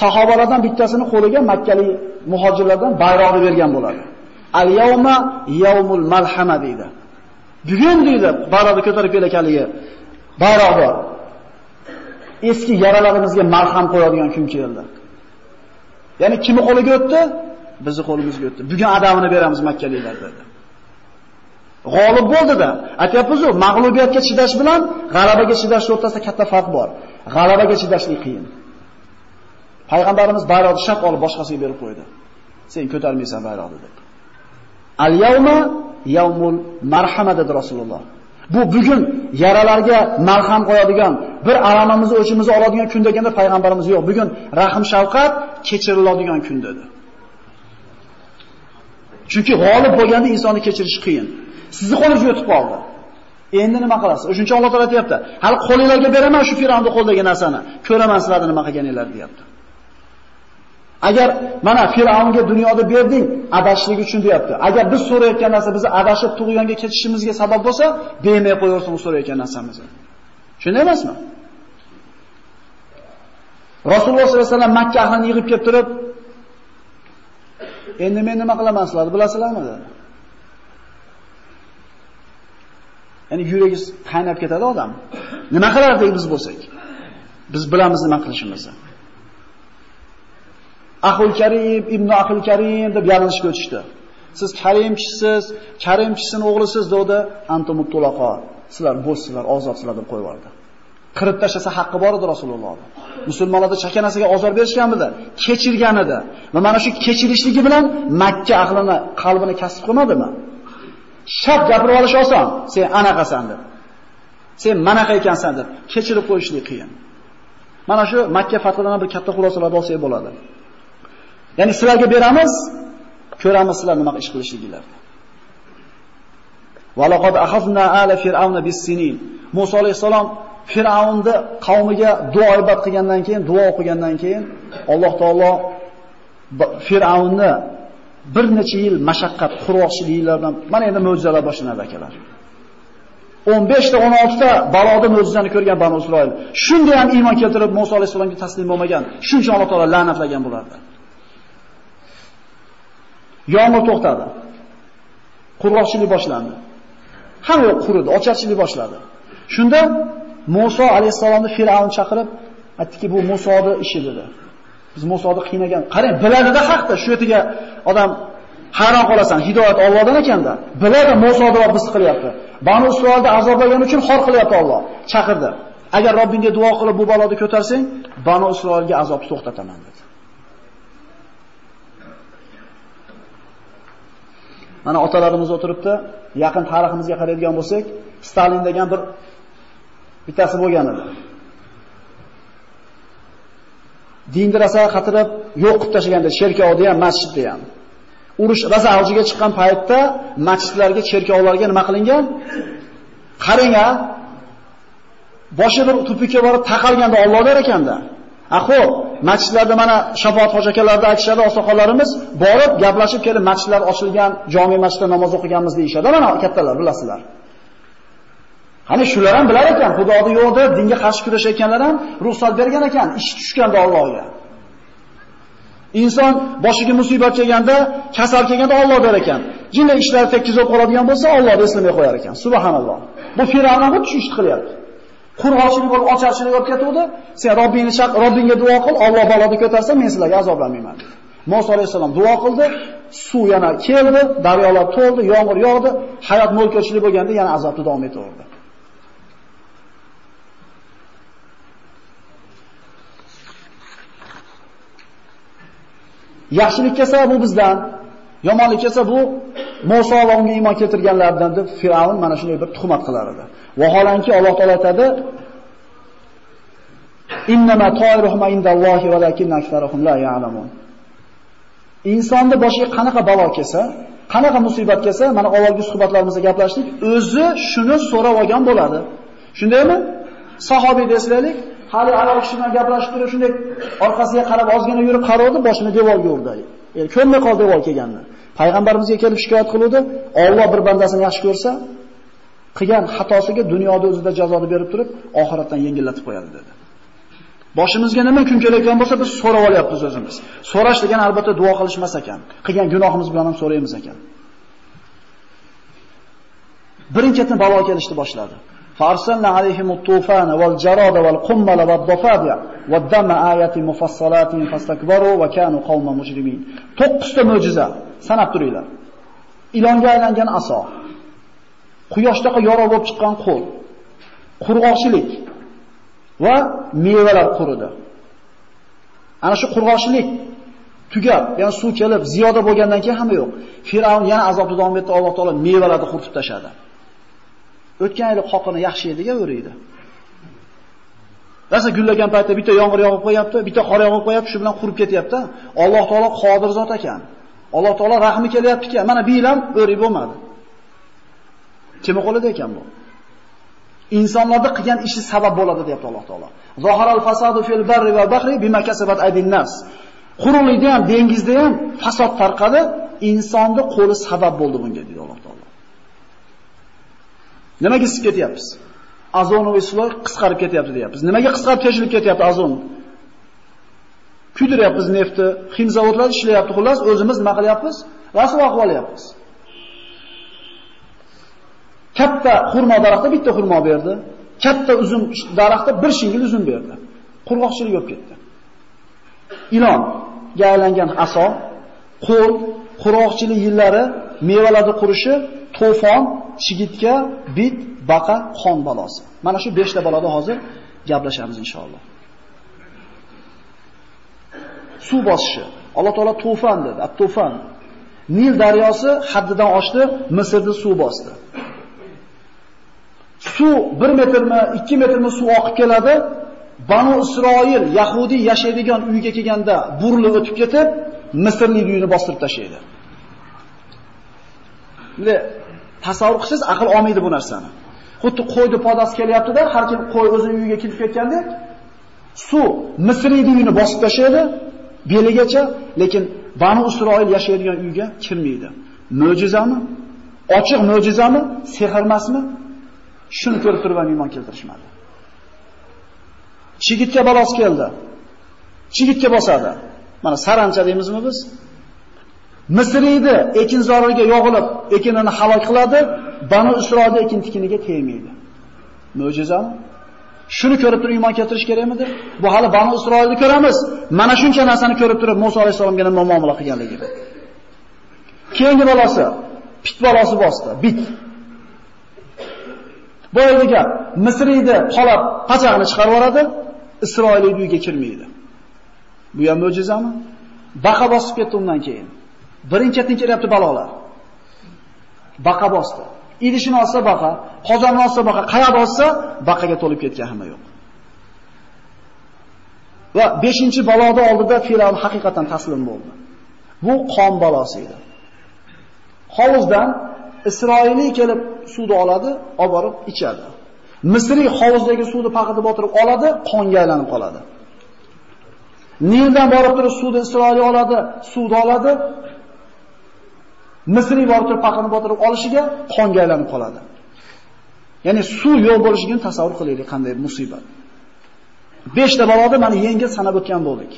sahobalardan bittasini qo'liga makkalik muhojirlardan bayroqni bergan bo'ladi. Al-yawma yawmul malhama deydi. Bugun deydi, bayroqni ko'tarib kelayotganligi bayroq bor. Eski yaralarimizga marham qo'yadigan kun keldi. Ya'ni kimni qo'liga o'tdi? Bizni qo'limizga o'tdi. Bugun adamini beramiz makkaliklar dedi. G'olib bo'ldi-da. Aytyapmiz-ku, mag'lubiyatga chidash bilan g'alabaga chidash o'rtasida katta farq bor. G'alabaga chidashlik qiyin. Payg'ambarimiz bayroqni shaq olib boshqasiga berib qo'ydi. Sen ko'tarmaysan bayroqni deb. Al-yawma yawmul marhama dedi Rasululloh. Bu bugun yaralarga malham qo'yadigan, bir alamimizni o'chimizni oladigan kun deganda payg'ambarimiz yo'q. Bugun rahim shafqat kechiriladigan kun dedi. Chunki g'olib bo'lganda insonni kechirish qiyin. Sizni qo'lingizga o'tib qoldi. Endi nima qilasiz? O'shuncha Alloh taolayapti. aytayapti. Hali qo'lingizga beraman shu Fir'avnning qo'ldagi narsani. Ko'raman sizlarni nima qilganinglar deyapti. Agar mana Fir'avnga dunyoda berding, adashlik uchun deyapti. Agar biz so'rayotgan narsa bizni adashib tug'yonga ketishimizga sabab bo'lsa, bemay qo'yarsan u so'rayotgan narsamizni. Shunday emasmi? Rasululloh sollallohu alayhi vasallam Makka ahlini yig'ib kelib turib, endi men nima qilaman sizlar bilasizlarmi dedi. Ya'ni yuragingiz qaynab ketadi odam. Nima qilardik biz bo'lsak? Biz bilamiz nima qilishimizni. Ahul Karim, Ibn Ahul Karim deb yalinishga o'tishdi. Siz Karim kishisiz, Karim o'g'lisiz dedi, antum tulaqo. Sizlar bo'lsizlar, ozodsizlar deb qo'yib yubordi. Qirib tashlasa haqqi bor edi Rasulullohning. Musulmonlarda chakanasiga ozor berishganmidi? Kechirgan edi. Va mana shu kechirishligi bilan Makka ahlini qalbini kasb qilmadimi? Shart gapirib olish oson. Sen anaqasan deb. Sen manaqa ekansan deb kechirib qo'yishlik qiyin. Mana shu Makka fathidan bir katta xulosalarni olsak bo'ladi. Ya'ni sizlarga beramiz, ko'ramiz sizlar nima ish qilishligingizni. Va laqad akhadna ala fir'auna bis-sinin. Musa alayhisalom Fir'avnni qavmiga duo ibodat qilgandan keyin, duo o'qigandan keyin Alloh taolo Fir'avnni bir necha yil mashaqqat, qurg'oqchiliklar mana endi mo'jizalar boshlanadi akalar. 15 ta 16 ta balodi mo'jizani ko'rgan Banu Isroil. Shunday ham iymon keltirib Musa alayhisalomga taslim bo'lmagan. Shuncha Alloh taolo la'natlagan bo'lardi. Yomg'ir to'xtadi. Qurg'oqchilik boshlandi. Hamma yoq quridi, ocharchilik boshladi. Shunda Musa alayhisalomni Firavn chaqirib, aytdiki, bu Musoning ishi dedi. Biz Musoni qiynagan. Qarang, biladida haqda shu yerga odam hayron qolasan, hidoyat Allohdan ekanda. Biladi Musoni biz qilyapti. Banu Isroilni azoblagan uchun xor qilyapti Alloh. Chaqirdi. Agar Robbingga duo qilib bu baloni ko'tarsang, Banu Isroilga azob to'xtataman dedi. Mana otalarimiz o'tiribdi, yaqin tariximizga qaraydigan bo'lsak, Stalin degan bir bittasi bo'lgan edi. Dinni rosa qatirib yo'q qilib tashlaganda cherkovda ham, masjidda ham. Urush rasa avjiga chiqqan paytda masjidlarga, cherkovlarga nima qilingan? Qarang-a, boshi bir tupikka borib taqalganda Alloh der ekanda. A xo'p, masjidlarda mana shafoat hojakalarida aytishadi oqsoqollarimiz, borib gaplashib kelib masjidlar ochilgan, jami masjidda namoz o'qiganmiz deyishadi, mana kattalar bilasizlar. Qani shular ham bilar ekan, Xudoni yo'qda dinga qarshi kurashayotganlar ham ruxsat bergan ekan, ish tushganda Allohga. Inson boshiga musibat kelganda, kasal kelganda Alloh berar ekan. Jinlar ishlar tekizib qoladigan bo'lsa, Alloh eslamay qo'yar ekan. Subhanalloh. Bu Firavn ham xuddi shu qilyapti. Qurg'oqchilik bo'lib ocharchilik bo'lib ketuvdi. Sen Robbingni chaq, Robbingga duo qil, Alloh baloni ko'tarsa, men sizlarga azoblamayman. Musa alayhisalom duo qildi, suv yana keldi, daryolar to'ldi, yomg'ir yog'di, hayot mo'lko'chlik bo'lganda yana azobni davom etaverdi. Yaxshilik kelsa bu bizdan, yomonlik kelsa bu Musa va unga iymon keltirganlardan deb Firavn mana shunday bir tuhmat qilar edi. Vaholanki Alloh taolo aytadi: "Innama ta'iruhum indallohi valakin aktsaruhum la ya'lamun." Insonni boshiga qanaqa balo kelsa, qanaqa musibat kelsa, mana avvalgi suhbatlarimizda gaplashdik, o'zi shuni so'rab olgan bo'ladi. Shundaymi? Sahobiy deslaylik, hali ayol kishi bilan gaplashib turib shunday orqasiga qarab ozgina yurib qaradi, boshini devorga urdi. Yani ko'rmay qoldi devor kelganini. Payg'ambarimizga kelib shikoyat qiluvdi, Alloh bir bandasini yaxshi ko'rsa, qilgan xatosiga dunyoda o'zida jazoni berib turib, oxiratdan yengillatib qo'yadi dedi. Boshimizga nima kun kelayotgan bo'lsa, biz so'rab olyapmiz o'zimiz. So'rash degan albatta duo qilish emas ekan. Qilgan gunohimiz bilan ham so'raymiz ekan. Birinchidan balo kelishni boshladi. فأرسلنا عليهم الطوفان والجراد والقمل والضفادع والدم آيات مفصلات فاستكبروا وكانوا قوما مجرمين 9 ta mo'jiza sanab turinglar. Ilonga aylangan aso, quyoshdaqa yorug' bo'lib chiqqan qo'l, qurg'oqchilik va mevalar quridi. Ana shu qurg'oqchilik tugab, ya'ni suv kelib, ziyoda bo'lgandan keyin hamma yo'q. Firavn yana azobni davom etdi, Alloh taolo mevalarni quritib tashladi. O'tgan yili qoqini yaxshi yediga o'raydi. Rasa gullagan paytda bitta yomg'ir yog'ib qo'yapti, bitta qor yog'ib qo'yapti, shu bilan qurib ketyapti. Alloh taolo qodir zot ekan. Alloh taolo rahmi kelyapti-ki, mana bu yil ham o'rib bo'lmadi. Kim qo'lida ekan bu? Insonlarda qilgan ishi sabab bo'ladi, deyapti Alloh taolo. Zoharal fasadu fil barri va bahri bima kasabat aydin nas. Quruqlikda ham, dengizda ham fasod tarqadi, insonni qo'li sabab bo'ldi bunga, deydi Alloh taolo. Nimaga sib ketyapmiz? Azon va isloy qisqarib ketyapti deyapmiz. Nimaga qisqarib tejilib ketyapti azon? Kuydiryapmiz neftni, xim zavodlar ishlayapti, xullas o'zimiz nima qilyapmiz? Rasvo qilyapmiz. Katta xurmo daraxti bitta xurmo berdi. Katta uzum daraxti bir shingil uzum berdi. Qurg'oqchilik bo'lib ketdi. Ilon aylangan aso, qo'l, qurg'oqchilik yillari, mevalarni qurishi, to'fon, chigitga, bit, baqa, qon balosi. Mana shu 5 ta baloda hozir gaplashamiz inshaalloh. Suv bosishi. Alloh taolo to'fon dedi, at-to'fon. Nil daryosi haddidan oshdi, Misrni suv bosdi. Suv 1 metrmi, 2 metrmi suv oqib keladi. Banu Isroil Yahudi yashaydigan uyga kelganda burilib o'tib ketib, Misrning uyini bostirib tashlaydi. Bunday tasavvur qilsangiz aql olmaydi bu narsani. Xuddi qo'yni podasi kelyapti-da, har kim qo'y o'zining uyiga kirib ketgandek, suv Misrning uyini bosib tashlaydi, beligacha, lekin Banu Isroil yashaydigan uyga kirmaydi. Mo'jizami? Ochiq mo'jizami? Sehr emasmi? Shuni ko'rib turib ham iymon keltirishmadi. Chigitga balos keldi. Chigitga bosadi. Mana sarancha deymizmi biz? Misriyni ekinzoriga yog'ilib, ekinini halok qiladi, Banu Isroilda ekin tikiniga tegmaydi. Mo'jizami? Shuni ko'rib turib iymon keltirish kerakmidi? Bu hali Banu Isroilni ko'ramiz. Mana shuncha narsani ko'rib turib Musa alayhisolamga nima muomala qilganligini. Keyingi balosi, pit balosi bosdi, bit. Boyagi gap, Misriyni qolab pachag'ini chiqarib yuboradi, Isroillik uyga kirmaydi. Bu ham mo'jizami? Baqa bosib ketdi undan keyin. Birinchi ketyapti balolar. Baqa bosdi. Idishini olsa baqa, qozonni olsa baqa, qayoqda olsa baqaga to'lib ketgan hamma yo'q. Va 5-chi baloda oldida Firavn haqiqatan taslim bo'ldi. Bu qon balosi edi. Hovuzdan Isroiliy kelib suvni oladi, olib borib ichadi. Misriy hovuzdagi suvni paqida botirib oladi, qonga aylanib qoladi. Nildan borib turib suvni Isroiliy oladi, suvni oladi, Misriy borib turib paqini botirib olishiga qonga aylanib qoladi. Ya'ni suv yo'q bo'lishini tasavvur qilaylik qanday musibat. 5 ta baloni mana yengil sanab o'tgan bo'ldik.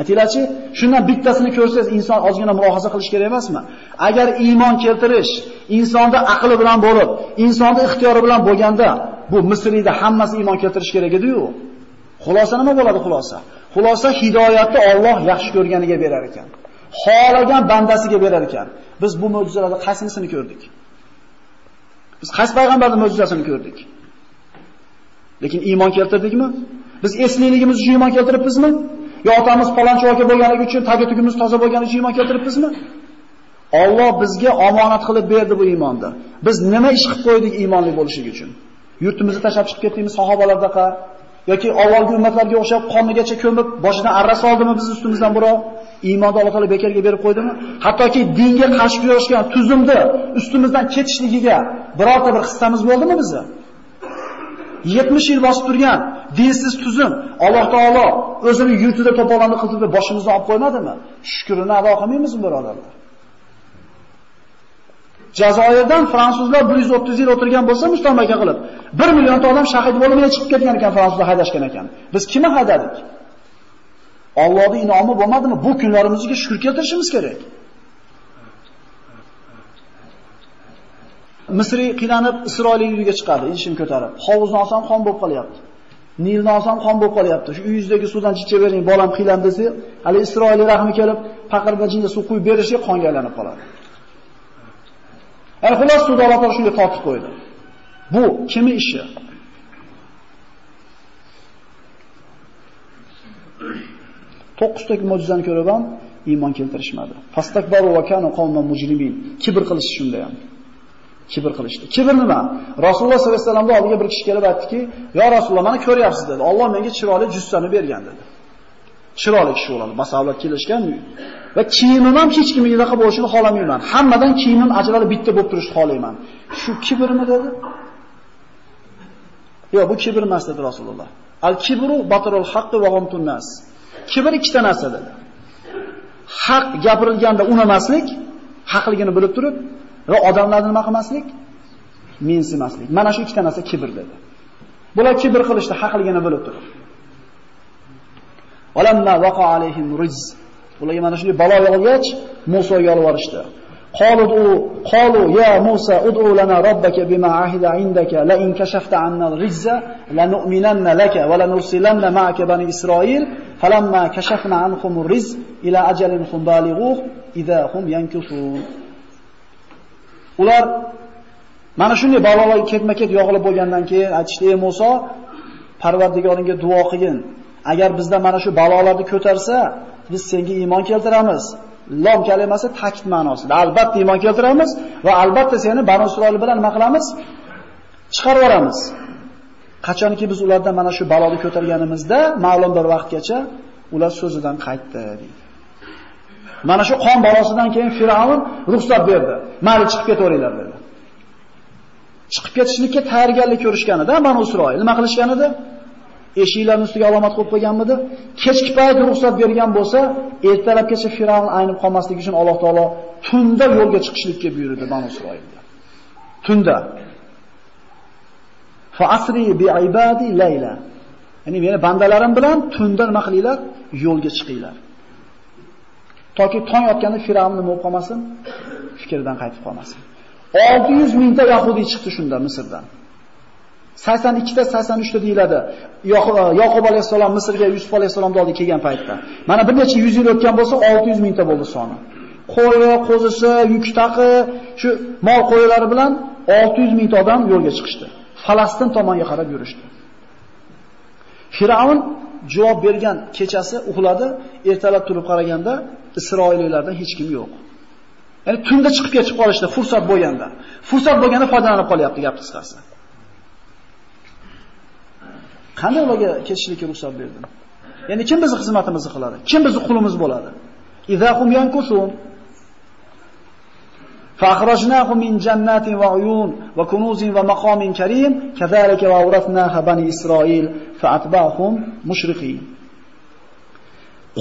Aytinglarchi, shundan bittasini ko'rsangiz inson ozgina mulohaza qilish kerak emasmi? Agar iymon keltirish insonda aqli bilan bo'lib, insonda ixtiyori bilan bo'lganda, bu Misriyda hammasi iymon keltirish kerak edi-yu. Xulosa nima bo'ladi xulosa? Xulosa hidoyatni Alloh yaxshi ko'rganiga berar ekan. Xolagan bandasiga berar ekan. Biz bu mo'jizalarda qaysinisini ko'rdik? Biz qaysi payg'ambarning mo'jizasini ko'rdik? Lekin iymon keltirdikmi? Biz esliligimiz uchun iymon keltiribmizmi? Yo otamiz falonchi aka bo'lganligi uchun tagitugimiz toza bo'lgani uchun iymon keltiribmizmi? Alloh bizga omonat qilib berdi bu iymonni. Biz nima ish qilib qo'ydik iymonli bo'lishi uchun? Yurtimizni tashlab chiqib ketdikmi sahobalardaqa yoki avvalgi ummatlarga o'xshab qonigacha ko'mib, boshidan arra soldimi biz ustimizdan birov? Iymonni Alloh taolo bekorga berib qo'ydimi? Hattoki dinga qarshi kurashgan tuzumni ustimizdan ketishligiga birorta bir hissamiz bo'ldimi bizni? 70 yil bosib turgan dinsiz tuzum Alloh taolo o'zini yurtida to'polonni qilib boshimizdan olib qo'ymadimi? Shukrini ado qilmaymizmi birodarlar? Jazoirdan fransuzlar 130 yil o'tirgan bo'lsa mustamlaka qilib, 1 million odam shahid bo'lib chiqib ketgan ekan fransuzlar haydashgan ekan. Biz kimni haydadik? Allohning inomi bo'lmadimi? Bu kunlarimizga shukr keltirishimiz kerak. Misriy qiynanib Isroilning uyiga chiqadi, ishim ko'tarib. Hovuzni olsam qon bo'lib qolyapti. Nilni olsam qon bo'lib qolyapti. Shu uyingizdagi suvdan chicha bering, bolam qiylan desa, hali Isroil rahmi kelib, faqir bajinga suv quyib berishi qonga aylanib qoladi. Ya'ni xulos suvda Alloh taolo shunga tortib qo'ydi. Bu kimning ishi? To'qqiztaki mo'jizani ko'rib ham iymon keltirishmadi. Fastakbaru va kanu qawman mujrimin. Kibr qilish shunda ham. Kibr qilishdi. Kibr nima? Rasululloh sollallohu alayhi vasallamga oldiga bir kishi kelib aytdiki, "Ya Rasululloh, meni ko'ryapsiz" dedi. Alloh menga chiroyli jussani bergan dedi. Chiroyli kishi bo'ladi. Masalan, kelishgan va kiyimim ham hech kimnikidaqa bo'lishini xohlamayman. Hammadan kiyimim ajralib bitta bo'lib turishni xohlayman. Shu kibrmi dedi? Yo'q, bu kibr emas dedi Rasululloh. Al-kibru batrul haqqi va ghamtun nas. Kibr ikkita narsa dedi. Haq gapirilganda unamaslik, haqligini bilib turib va odamlarni nima qilmaslik? Mensimaslik. Mana shu ikkita narsa kibr dedi. Bular kibr qilishdi haqligini bilib turib. Walamma waqa alayhim rizq. Ularga mana shunday balo yog'gach, Musoga yolvorishdi. u qalu ya Musa ud'u lana robbaka bima ahida indaka la in kashafta 'anna rijza lanu'minanna laka wa lanursilanna ma'aka bani Isroil falamma kashafna 'anhum rizq ila ajalin hum balighuh idha hum yankusun. Ular mana shunday balolarga ketma-ket yog'ilib bo'lgandan keyin aytishdi: "Ey Musa, Parvardigoringga duo qilgin. Agar bizda mana shu balolarni ko'tarsa, biz senga iymon keltiramiz." Lom kalimasi ta'kid ma'nosida. Albatta iymon keltiramiz va albatta seni Banu Isroil bilan nima qilamiz? Chiqarib yuboramiz. Qachonki biz ulardan mana shu baloni ko'targanimizda, ma'lum bir vaqtgacha ular so'zidan qaytdi deydi. Mana shu qon balosidan keyin Firavn ruxsat berdi. Mayli chiqib ketaveringlar dedi. Chiqib ketishlikka tayyorgarlik ko'rishganida Banu Isroil nima qilishgan edi? Eshiklarning ustiga alomat qo'yib qo'yganmidi? Kechki payt ruxsat bergan bo'lsa, ertalabgacha Firavn aynib qolmasligi uchun Alloh taolo tunda yo'lga chiqishlikka buyurdi Banu Isroilga. Tunda. Fa asri bi ibadi layla. Ya'ni meni bandalarim bilan tunda nima qilinglar? Yo'lga chiqinglar. Toki tong otganda Firavn nima bo'lib qolmasin? Fikridan qaytib qolmasin. 600 mingta yahudi chiqdi shunda Misrdan. 82 ta 83 ta deyiladi. E, Yoqub alayhisalom Misrga Yusuf alayhisalomni oldiga kelgan paytda. Mana bir necha 100 yil o'tgan bo'lsa 600 mingta bo'ldi soni. Qo'yi, qo'zisi, yuk taqi, shu mol qo'ylari bilan 600 mingta odam yo'lga chiqishdi. Falastin tomonga qarab yurishdi. Firavn javob bergan kechasi uxladi, ertalab turib qaraganda Isroiliylardan hech kim yo'q. Ya'ni tunda chiqib ketib qolishdi, fursat bo'lganda. Fursat bo'lganda foydalanib qolyapti gap qisqasi. Qanday ularga ketishlikka ruxsat berdim? Ya'ni kim bizning xizmatimizni qiladi? Kim bizning qulimiz bo'ladi? Idahum yankusun فأخرجناهم من جنات وعيون وكنوز ومقام كريم كذلك وأورثناها بني إسرائيل فأتبعهم مشرقين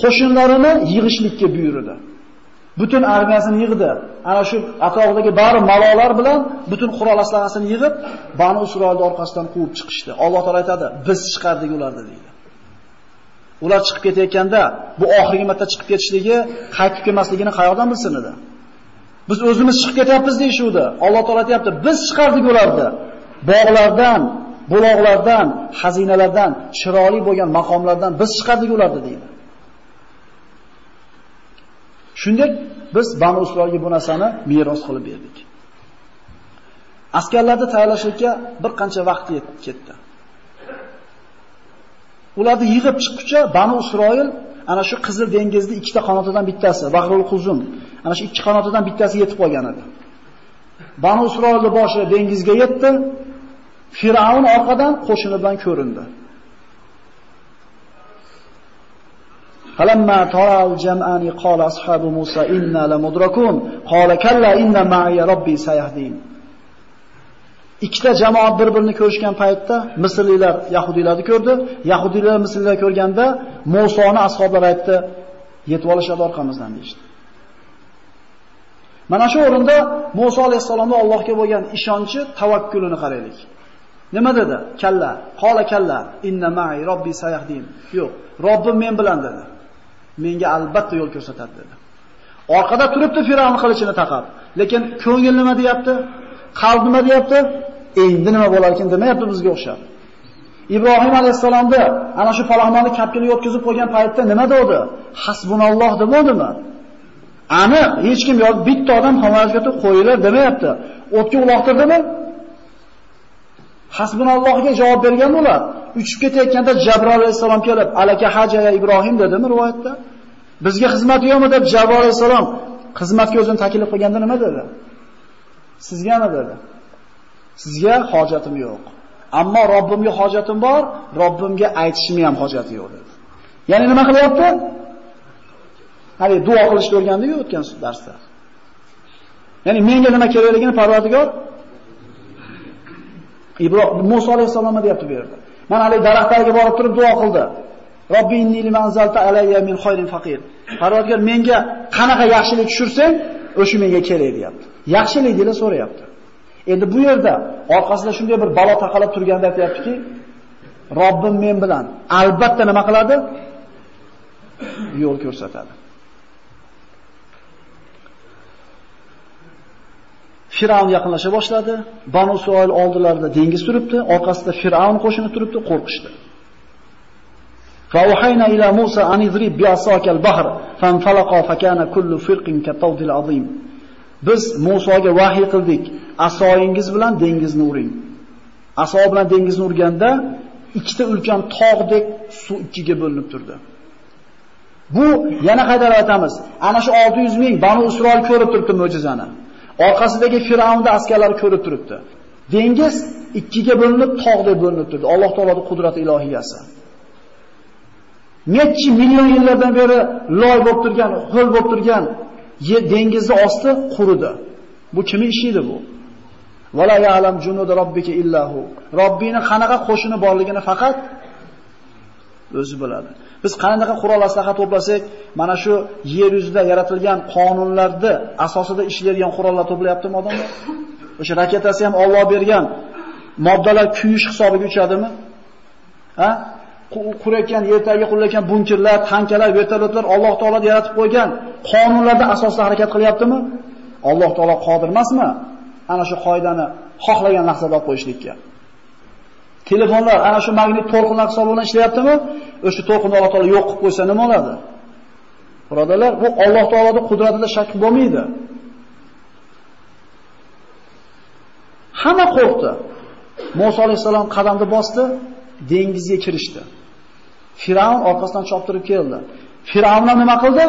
qo'shinlarini yig'ishlikka buyurdi. Butun armiyasini yig'di. Ana shu atrofidagi bari malolar bilan butun qurol aslahasini yig'ib, Banu Isroilni orqasidan quvib chiqishdi. Alloh taolo aytadi, biz chiqardik ularni deydi. Ular chiqib ketayotganda bu oxirgi marta chiqib ketishligi, qaytib kelmasligini qayoqdan bilsin edi? Biz o'zimiz chiqib ketyapmiz deyshuvdi. Alloh taolo aytayapti, biz chiqardik ularni. Bog'lardan, buloqlardan, xazinalardan, chiroyli bo'lgan maqomlardan biz chiqardik ularni deydi. Shuningdek, biz Banu Isroilga bu narsani meros qilib berdik. Askarlarni tayyorlashga bir qancha vaqt ketdi. Ularni yig'ib chiqquncha Banu Isroil ana shu Qizil dengizning ikkita qanotidan bittasi, Bahrul Quzum, ana shu ikki qanotidan bittasi yetib qolgan edi. Banu Isroilning boshi dengizga yetdi. Firavun orqadan qo'shini bilan ko'rindi. فلما ترى الجمعان قال أصحاب موسى إنا لمدركون قال كلا إن معي ربي سيهدين ikkita jamoat bir-birini ko'rishgan paytda Misrliklar Yahudiylarni ko'rdi. Yahudiylar Misrliklarni ko'rganda Musoni ashablari aytdi, yetib olishadi orqamizdan deydi. Mana shu o'rinda Musa alayhisolamning Allohga bo'lgan ishonchi, tavakkulini qaraylik. Nima dedi? Kalla, qola kalla, inna ma'i robbi sayahdin. Yo'q, Robbim men bilan dedi. Menga albatta yo'l ko'rsatadi dedi. Orqada turibdi Firavn qilichini taqab, lekin ko'ngil nima deyapti? Qalb nima deyapti? Endi nima bo'lar ekan demayapti bizga o'xshab. Ibrohim alayhisalomda ana shu falohmonni kapkini yotkizib qo'ygan paytda nima dedi? Hasbunalloh demadimi? Ani hech kim yo'q, bitta odam hamoyatga qo'yilar demayapti. O'tga uloqtirdimi? Hasbunallohga javob bergan ular. Uchib ketayotganda Jabroil alayhisalom kelib, "Alaka haja ya Ibrohim" dedimi rivoyatda? Bizga xizmat yo'qmi deb Jabroil alayhisalom xizmatga o'zini taklif qilganda nima dedi? Sizgami dedi? Sizga hojatim yo'q. Ammo Robbimga hojatim bor, Robbimga aytishim ham hojati yo'q dedi. Ya'ni nima qilyapti? Hali duo qilishni o'rgandik o'tgan darsda. Ya'ni menga nima kerakligini Parvardigor Ibrohim Musa alayhisalomga deyapti bu yerda. Mana hali daraxtlarga borib turib duo qildi. Robbi inni manzalta alayya min khayrin faqir. Parvardigor menga qanaqa yaxshilik tushursang, o'sha menga kerak deyapti. Yaxshilik deb so'rayapti. Endi bu yerda orqasida shunday bir balo taqalib turganda aytayaptiki, Robbim men bilan albatta nima qiladi? Yo'l ko'rsatadi. Firavn yaqinlasha boshladi. Banu Suoil oldilarida dengiz turibdi, orqasida Firavn qo'shini turibdi, qo'rqishdi. Fa uhayna ila Musa an idrib bi asakal bahr fanfalaqa fakana kullu firqin katawdil azim. Biz Musoga vahiy qildik, asoyingiz bilan dengizni uring. Aso bilan dengizni urganda ikkita ulkan tog'dek suv ikkiga bo'linib turdi. Bu yana qaytarib aytamiz, ana shu 600 ming Banu Isroil ko'rib turibdi mo'jizani. Orqasidagi Firavnda askarlar ko'rib turibdi. Dengiz ikkiga bo'linib tog'dek bo'linib turdi. Alloh taoloning qudrati ilohiyasi. Nechi million yillardan beri loy bo'lib turgan, ho'l bo'lib turgan yer dengizni osti quridi. Bu kimning ishi edi bu? Vala ya'lam junud robbika illahu. Robbini qanaqa qo'shini borligini faqat o'zi biladi. Biz qanaqa qurol aslaha to'plasak, mana shu yer yuzida yaratilgan qonunlarni asosida ishlaydigan qurollar to'playaptimi odamlar? O'sha raketasi ham Alloh bergan moddalar kuyish hisobiga uchadimi? Ha? qurayotgan yer tagiga qurilayotgan bunkerlar, tankalar, vertolyotlar Alloh taolo yaratib qo'ygan qonunlarda asosida harakat qilyaptimi? Alloh taolo qodir emasmi? Ana shu qoidani xohlagan lahzada olib qo'yishlikka. Telefonlar ana shu magnit to'lqinlar hisobidan ishlayaptimi? O'sha to'lqinni Alloh taolo yo'q qilib qo'ysa nima bo'ladi? Birodalar, bu Alloh taoloning qudratida shak bo'lmaydi. Hamma qo'rqdi. Musa alayhisalom qadamni bosdi, dengizga kirishdi. Firavn orqasidan choptirib keldi. Firavn nima qildi?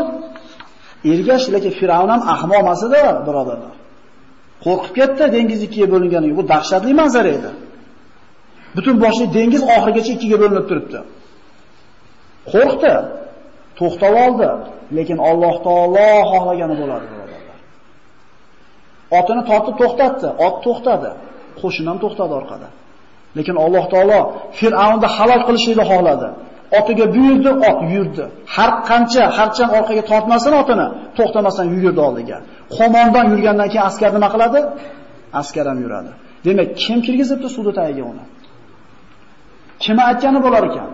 Ergashdi, lekin Firavn ham ahmoq emas edi, birodarlar. Qo'rqib ketdi dengiz bo'linganiga. Bu dahshatli manzara edi. Butun boshli dengiz oxirigacha ikkiga bo'linib turibdi. Qo'rqdi. To'xtab oldi, lekin Alloh taolo xohlagani bo'ladi, birodarlar. Otini tortib to'xtatdi, ot to'xtadi. Qo'shin ham to'xtadi orqada. Lekin Alloh taolo Fir'avnni halol qilishni xohladi. Otiga buyurdi, ot yurdi. Har qancha harcham orqaga tortmasin otini, to'xtamasdan yugurdi oldiga. Qo'mondan yurgandan keyin askar nima qiladi? Askar ham yuradi. Demak, kim kirgizibdi suvni tagiga uni? Kim aytgani bo'lar ekan?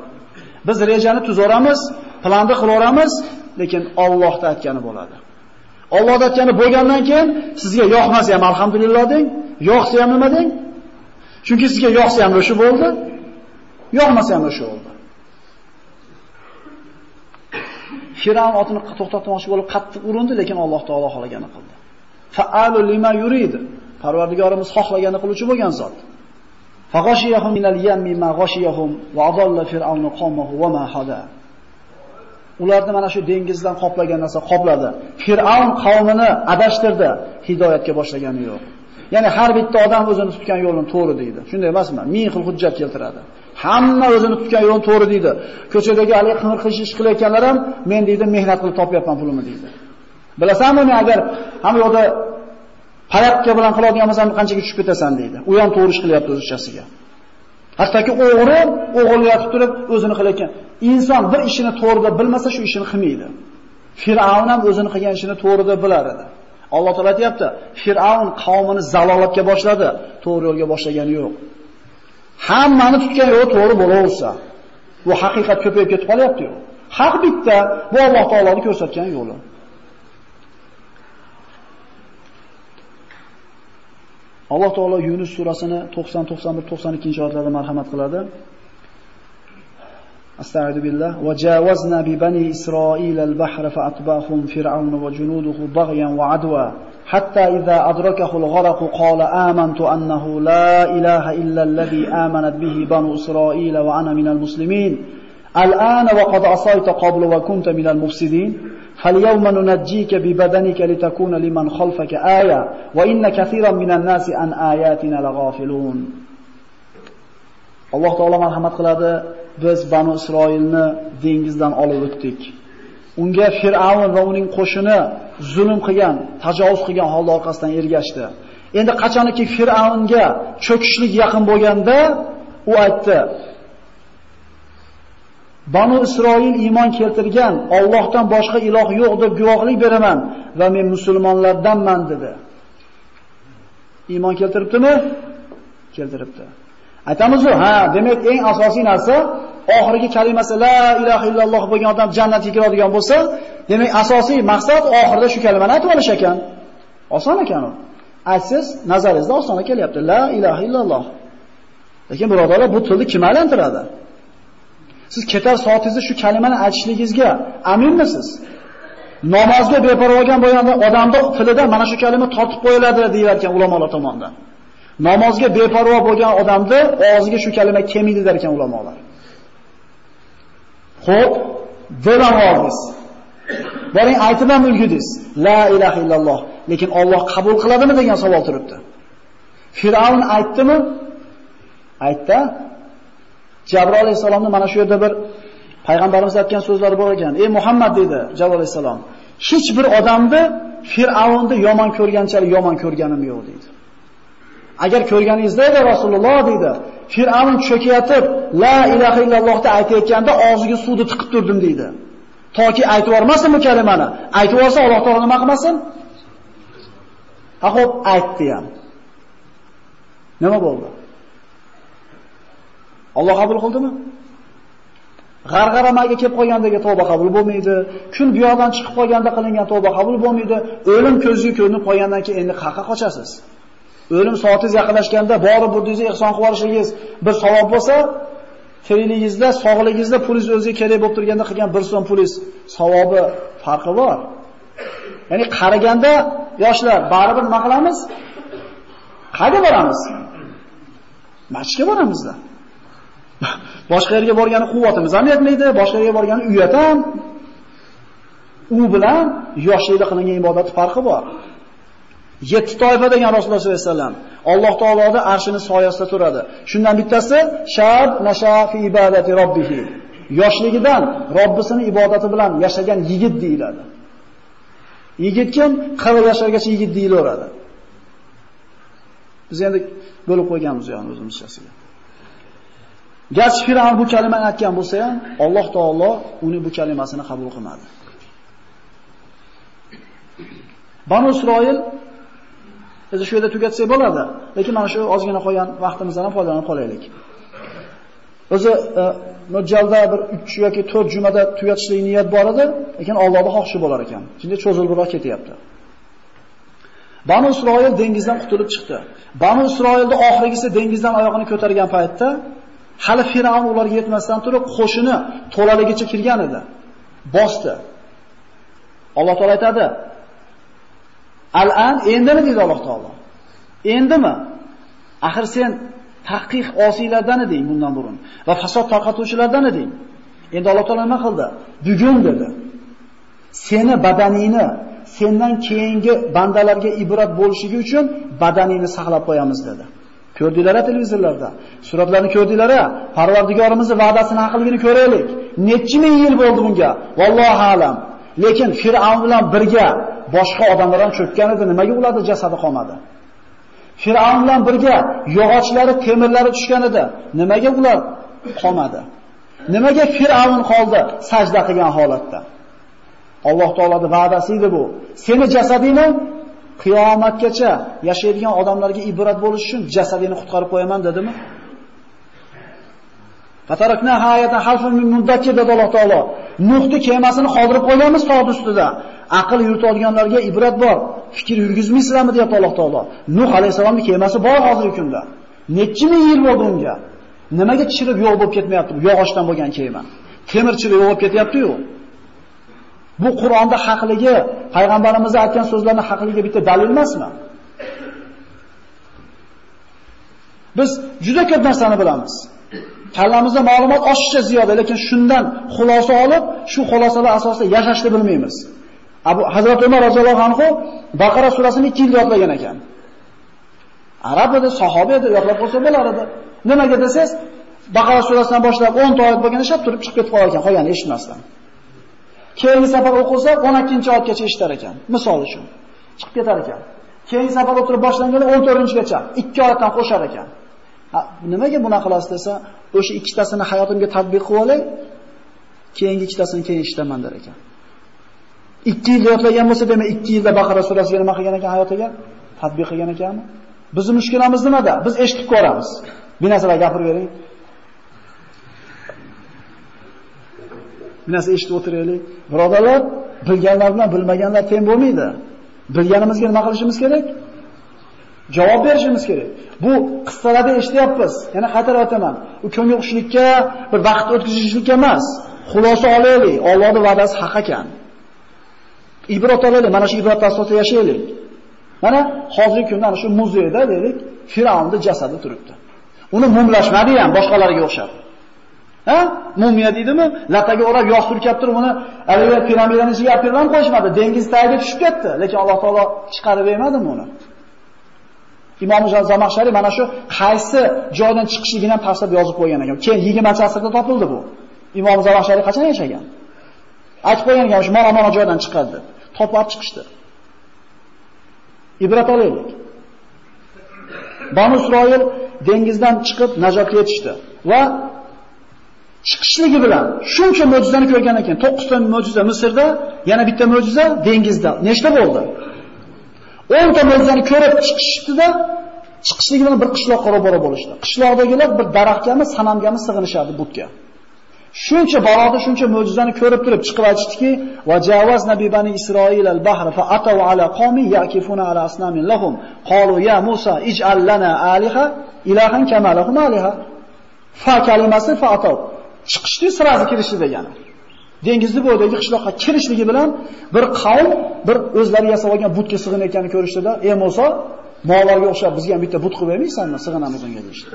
Biz rejani tuzoramiz, planni qilaveramiz, lekin Allohda aytgani bo'ladi. Alloh aytgani bo'lgandan keyin sizga yoqmasa ham alhamdulillah deng, yoqsa ham nima deng? Chunki sizga yoqsa ham o'sha bo'ldi, yoqmasa ham o'sha bo'ldi. Firavn otini to'xtatmoqchi bo'lib qattiq urindi, lekin Alloh taolo xohlagani qildi. Fa'alu lima yurid. Parvardigorimiz xohlagani qiluvchi bo'lgan zot. فغشيهم من اليم ما غشيهم va فرعون قومه وما va. Ularni mana shu dengizdan qoplagan narsa qopladi. Fir'avn qavmini adashtirdi, hidoyatga boshlagani yo'q. Ya'ni har bitta odam o'zini tutgan yo'lini to'g'ri deydi. Shunday emasmi? Ming xil hujjat keltiradi. Hamma o'zini tutgan yo'lini to'g'ri deydi. Ko'chadagi haligi qimir qilish ish qilayotganlar ham men deydi mehnat qilib topyapman pulimni deydi. Bilasanmi men agar ham yoqda hayotga bilan qiladigan bo'lsam qanchaga tushib ketasan deydi. U ham to'g'ri ish qilyapti o'zichasiga. Hattoki o'g'ri o'g'il yotib turib o'zini qilayotgan. Inson bir ishini to'g'ri deb bilmasa shu ishini qilmaydi. Fir'avn ham o'zini qilgan ishini to'g'ri deb bilar edi. Alloh taolo aytayapti, Fir'avn qavmini zalolatga boshladi, to'g'ri yo'lga boshlagani yo'q. Hammani tutgan yo'li to'g'ri bo'laversa, bu haqiqat ko'payib ketib qolyapti-yu. Haq bitta, bu Alloh taoloning ko'rsatgan yo'li. Alloh taolo Yunus surasini 90, 91, 92 oyatlarda marhamat qiladi. Astagfiru billah. Va javazna bi bani isroil al-bahra fa'atbahum fir'aun va junuduhu baghyan va adwa. Hatta idza adrakahu al-gharaq qala amantu annahu la ilaha illa allazi amanat bihi banu isroil va ana minal muslimin. Al-ana wa qad asayta qablu wa kunta minal mufsidin. المفسدين فاليوم ننجيك ببدنك لتكون لمن خلفك آية وإن كثيرا من الناس عن آياتنا لغافلون الله تعالى مرحمة قلده biz Banu Isroilni dengizdan olib o'tdik. Unga Fir'avn va uning qo'shini zulm qilgan, tajovuz qilgan holda orqasidan ergashdi. Endi qachoniki Fir'avnga cho'kishlik yaqin bo'lganda, u aytdi: Banu Isroil iymon keltirgan, Allohdan boshqa iloh yo'q deb guvohlik beraman va men musulmonlardanman dedi. Iymon keltiribdimi? Keltiribdi. Aytamiz-ku, ha, demak eng asosiy narsa oxirgi kalimasi la ilaha illalloh bo'lgan odam jannatga kiradigan bo'lsa, demak asosiy maqsad oxirida shu kalimani aytib olish ekan. Oson ekan u. Aytsiz, nazaringizda osonga kelyapti. La ilaha illalloh. Lekin birodarlar, bu tilni kim aylantiradi? Siz ketar soatingizda shu kalimani aytishligingizga aminmisiz? Namozga beparvo bo'lgan odamni tilida mana shu kalima tortib qo'yiladi deyilgan ulamolar tomonidan. Namozga beparvo bo'lgan odamni og'ziga shu kalima kelmaydi der ekan ulamolar. Xo'p, delam oldiz. Boring aytib ham ulgudingiz. La ilaha illalloh. Lekin Alloh qabul qiladimi degan savol turibdi. Firavn aytdimi? Aytdi. Jabroil alayhisalomni mana shu yerda bir payg'ambarimiz aytgan so'zlari bor ekan. "Ey Muhammad" dedi Jabroil alayhisalom. "Hech bir odamni Fir'avnni yomon ko'rganchalik yomon ko'rganim yo'q" dedi. Agar ko'rganingizda edi Rasululloh dedi, Fir'avn cho'kayotib, la ilaha illallohni aytayotganda og'ziga suvni tiqib turdim dedi. Toki aytib yormasin bu kalimani. Aytib yorsa Alloh taolo nima qilmasin? Ha xo'p, aytdi ham. Nima bo'ldi? Alloh qabul qildimi? G'arg'aramaga kelib qolgandagi tavba qabul bo'lmaydi. Kun bu chiqib qolganda qilingan tavba qabul bo'lmaydi. O'lim ko'zga ko'rinib qolgandan keyin endi qayerga qochasiz? O'lim soatingiz yaqinlashganda borib burdingizni ehson qilib bir savob bo'lsa, tirikligingizda, sog'ligingizda pulingiz o'ziga kerak bo'lib turganda qilgan bir so'm pulingiz savobi farqi bor. Ya'ni qaraganda yoshlar baribir nima qilamiz? Qayerga boramiz? Masjidga boramizda. *laughs* boshqa yerga borgani quvvatimiz ham yetmaydi, boshqa yerga borgani uyat ham. U bilan yoshlikda qilingan ibodat farqi bor. 7 toifa degan Rasululloh sollallohu alayhi vasallam. Alloh taoloda arshini soyasida turadi. Shundan bittasi shab nasha fi ibadati robbih. Yoshligidan Robbisini ibodati bilan yashagan yigit deyiladi. Yigit kim? 40 yoshgacha yigit deyilaveradi. Biz endi bo'lib qo'yganmiz yani o'zimizchasiga. Garchi Fir'avn bu kalimani aytgan bo'lsa ham, Alloh taolo uni bu kalimasini qabul qilmadi. Banu Isroil biz shu yerda tugatsak bo'ladi, lekin mana shu ozgina qolgan vaqtimizdan ham foydalanib qolaylik. O'zi e, bir 3 yoki 4 jumada tugatishlik niyat bor edi, lekin Allohning xohishi bo'lar ekan. Shunday cho'zilibroq ketyapti. Banu Isroil dengizdan qutulib chiqdi. Banu Isroilning oxirgisi dengizdan oyog'ini ko'targan paytda hali Firavn ularga yetmasdan turib qo'shini to'laligicha kirgan edi. Bosdi. Alloh taolay aytadi: "Al-an endimi?" dedi Alloh taolo. Endimi? Axir sen taqiq osiylardan eding bundan burun va fasod tarqatuvchilardan eding. Endi Alloh taolo nima qildi? Bugun dedi. Seni badaningni sendan keyingi bandalarga ibrat bo'lishligi uchun badaningni saqlab qo'yamiz dedi. Ko'rdinglar televizorlarda. Suratlarni ko'rdinglar Parvardigorimizning va'dasini haqligini ko'raylik. Necha ming yil bo'ldi bunga? Vallohu alam. Lekin Fir'avn bilan birga boshqa odamlar ham cho'kkan edi. Nimaga ularda jasadi qolmadi? Fir'avn bilan birga yog'ochlari, temirlari tushgan edi. Nimaga ular qolmadi? Nimaga Fir'avn qoldi sajda qilgan holatda? Alloh taolaning va'dasi edi bu. Seni jasadingni qiyomatgacha yashaydigan odamlarga ibrat bo'lish uchun jasadini qutqarib qo'yaman dedimi? Fatarakna hayatan halfun min mudakkir dedi Alloh taolo. Nuhni kemasini qoldirib qo'yganmiz tog' ustida. Aql yuritadiganlarga ibrat bor. Fikr yurgizmaysizlarmi deyapti Alloh taolo. Nuh alayhisolamning kemasi bor hozirgi kunda. Necha ming yil bo'ldi unga? Nimaga chirib yo'q bo'lib ketmayapti? Yog'ochdan bo'lgan kema. Temirchilik yo'q bo'lib ketyapti-yu. Bu Qur'onda haqligi, payg'ambarimiz aytgan so'zlarni haqligi bitta dalil emasmi? Biz juda ko'p narsani bilamiz. Kallamizda ma'lumot oshiqcha ziyoda, lekin shundan xulosa olib, shu xulosalar asosida yashashni bilmaymiz. Abu Hazrat Umar roziyallohu anhu Baqara surasini 2 yil yodlagan ekan. Arab edi, sahoba edi, yodlab qo'ysa bo'lar edi. Nimaga desangiz, Baqara surasidan boshlab 10 ta oyat bo'lganda turib chiqib ketib qolar ekan, qolganini eshitmasdan. Keyingi safar o'qilsa 12-oyatgacha eshitar ekan. Misol uchun. Chiqib ketar ekan. Keyingi safar o'tirib boshlanganda 14-gacha 2 oyatdan qo'shar ekan. nimaga buni qilasiz desa, o'sha ikkitasini hayotimga tatbiq qilib olay, keyingi ikkitasini keyin eshitaman der ekan. 2 yil yodlagan bo'lsa, demak 2 yilda Baqara surasiga nima qilgan ekan hayotiga? Tatbiq qilgan ekanmi? Bizning mushkulamiz nimada? Biz eshitib ko'ramiz. Bir narsalar gapirib bering. Bir narsa eshitib o'tiraylik. Birodarlar, bilganlar bilan bilmaganlar teng bo'lmaydi. Bilganimizga nima qilishimiz kerak? Javob berishimiz kerak. Bu qissalarda eshityapmiz. Yana qaytarib aytaman. U ko'ngilxushlikka, bir vaqt o'tkazishlikka emas. Xulosa olaylik. Allohning va'dasi haq ekan. Ibrat olaylik. Mana shu ibrat asosida yashaylik. Mana hozirgi kunda ana shu muzeyda deylik, Firavnning jasadi turibdi. Uni mumlashmadi ham boshqalarga o'xshab. Ha? Mumiya deydimi? Lataga o'rab yoq surkab turib uni aliga piramidaning ichiga olib ham qo'yishmadi. Dengiz tagiga tushib ketdi, lekin Alloh taolo chiqarib bermadimi uni? Imom Zamaxshari mana shu qaysi joydan chiqishligini ham yozib qo'ygan ekan. Keyin 20-asrda topildi bu. Imom Zamaxshari qachon yashagan? Aytib qo'ygan ekan, shu mana mana joydan chiqardi. deb. Topib chiqishdi. Ibrat olaylik. Banu Isroil dengizdan chiqib najotga yetishdi va chiqishligi bilan shuncha mo'jizani ko'rgan ekan. 9 ta mo'jiza Misrda, yana bitta mo'jiza dengizda. Nechta bo'ldi? 10 ta mo'jizani ko'rib chiqishdida, chiqishligi bilan bir qishloqqa ro'baro bo'lishdi. Qishloqdagilar bir daraxtgami, sanamgami sig'inishardi butga. Shuncha balodi, shuncha mo'jizani ko'rib turib chiqib aytishdiki, "Va javaz nabi bani Isroil al-bahr fa ataw ala qawmi yakifuna ala asnamin lahum qalu ya Musa ij'al lana aliha ilahan kama lahum aliha." Fa kalimasi fa ataw. Chiqishlik sirasi kirishdi degani. Dengizni bo'yidagi qishloqqa kirishligi bilan bir qavm bir o'zlari yasab olgan butga sig'inayotganini ko'rishdida, "Ey Musa, mollarga o'xshab bizga ham bitta but qilib bermaysanmi? Sig'inamiz unga" deyishdi.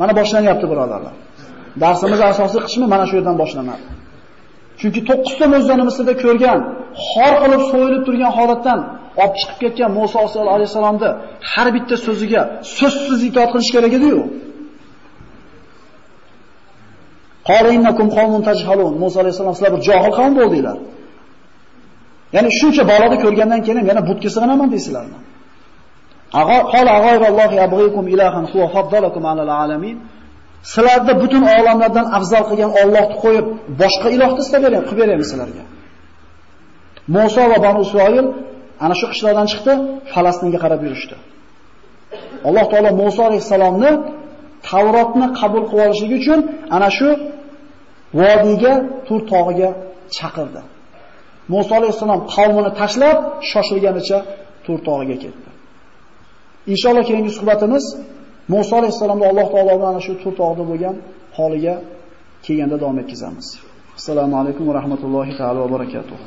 Mana boshlanyapti birodarlar. Darsimiz asosiy qismi mana shu yerdan boshlanadi. Chunki 9 ta mo'jizani Misrda ko'rgan, xor qilib so'yilib turgan holatdan olib chiqib ketgan Musa alayhisalomni har bitta so'ziga so'zsiz itoat qilish kerak edi-yu. Qala innakum qawmun tajhalun. Musa alayhisalom sizlar bir johil qavm bo'ldinglar. Ya'ni shuncha baloni ko'rgandan keyin yana butga sig'inaman deysizlarmi? Ag'a qala ag'ayrallohi yabghikum ilahan huwa faddalakum alal alamin. Sizlarda butun olamlardan afzal qilgan Allohni qo'yib, boshqa ilohni istab bering, qilib beramiz sizlarga. Musa va Banu Isroil ana shu qishlardan chiqdi, Falastinga qarab yurishdi. Alloh taolo Musa alayhisalomni Tavrotni qabul qilib olishligi uchun ana shu vodiyga, Tur tog'iga chaqirdi. Musa alayhisalom qavmini tashlab, shoshilganicha Tur tog'iga ketdi. Inshaalloh keyingi suhbatimiz Musa alayhisalomni Alloh taolo ana shu tur tog'ida bo'lgan holiga kelganda davom etkazamiz. Assalomu alaykum va rahmatullohi taolo va barakatuh.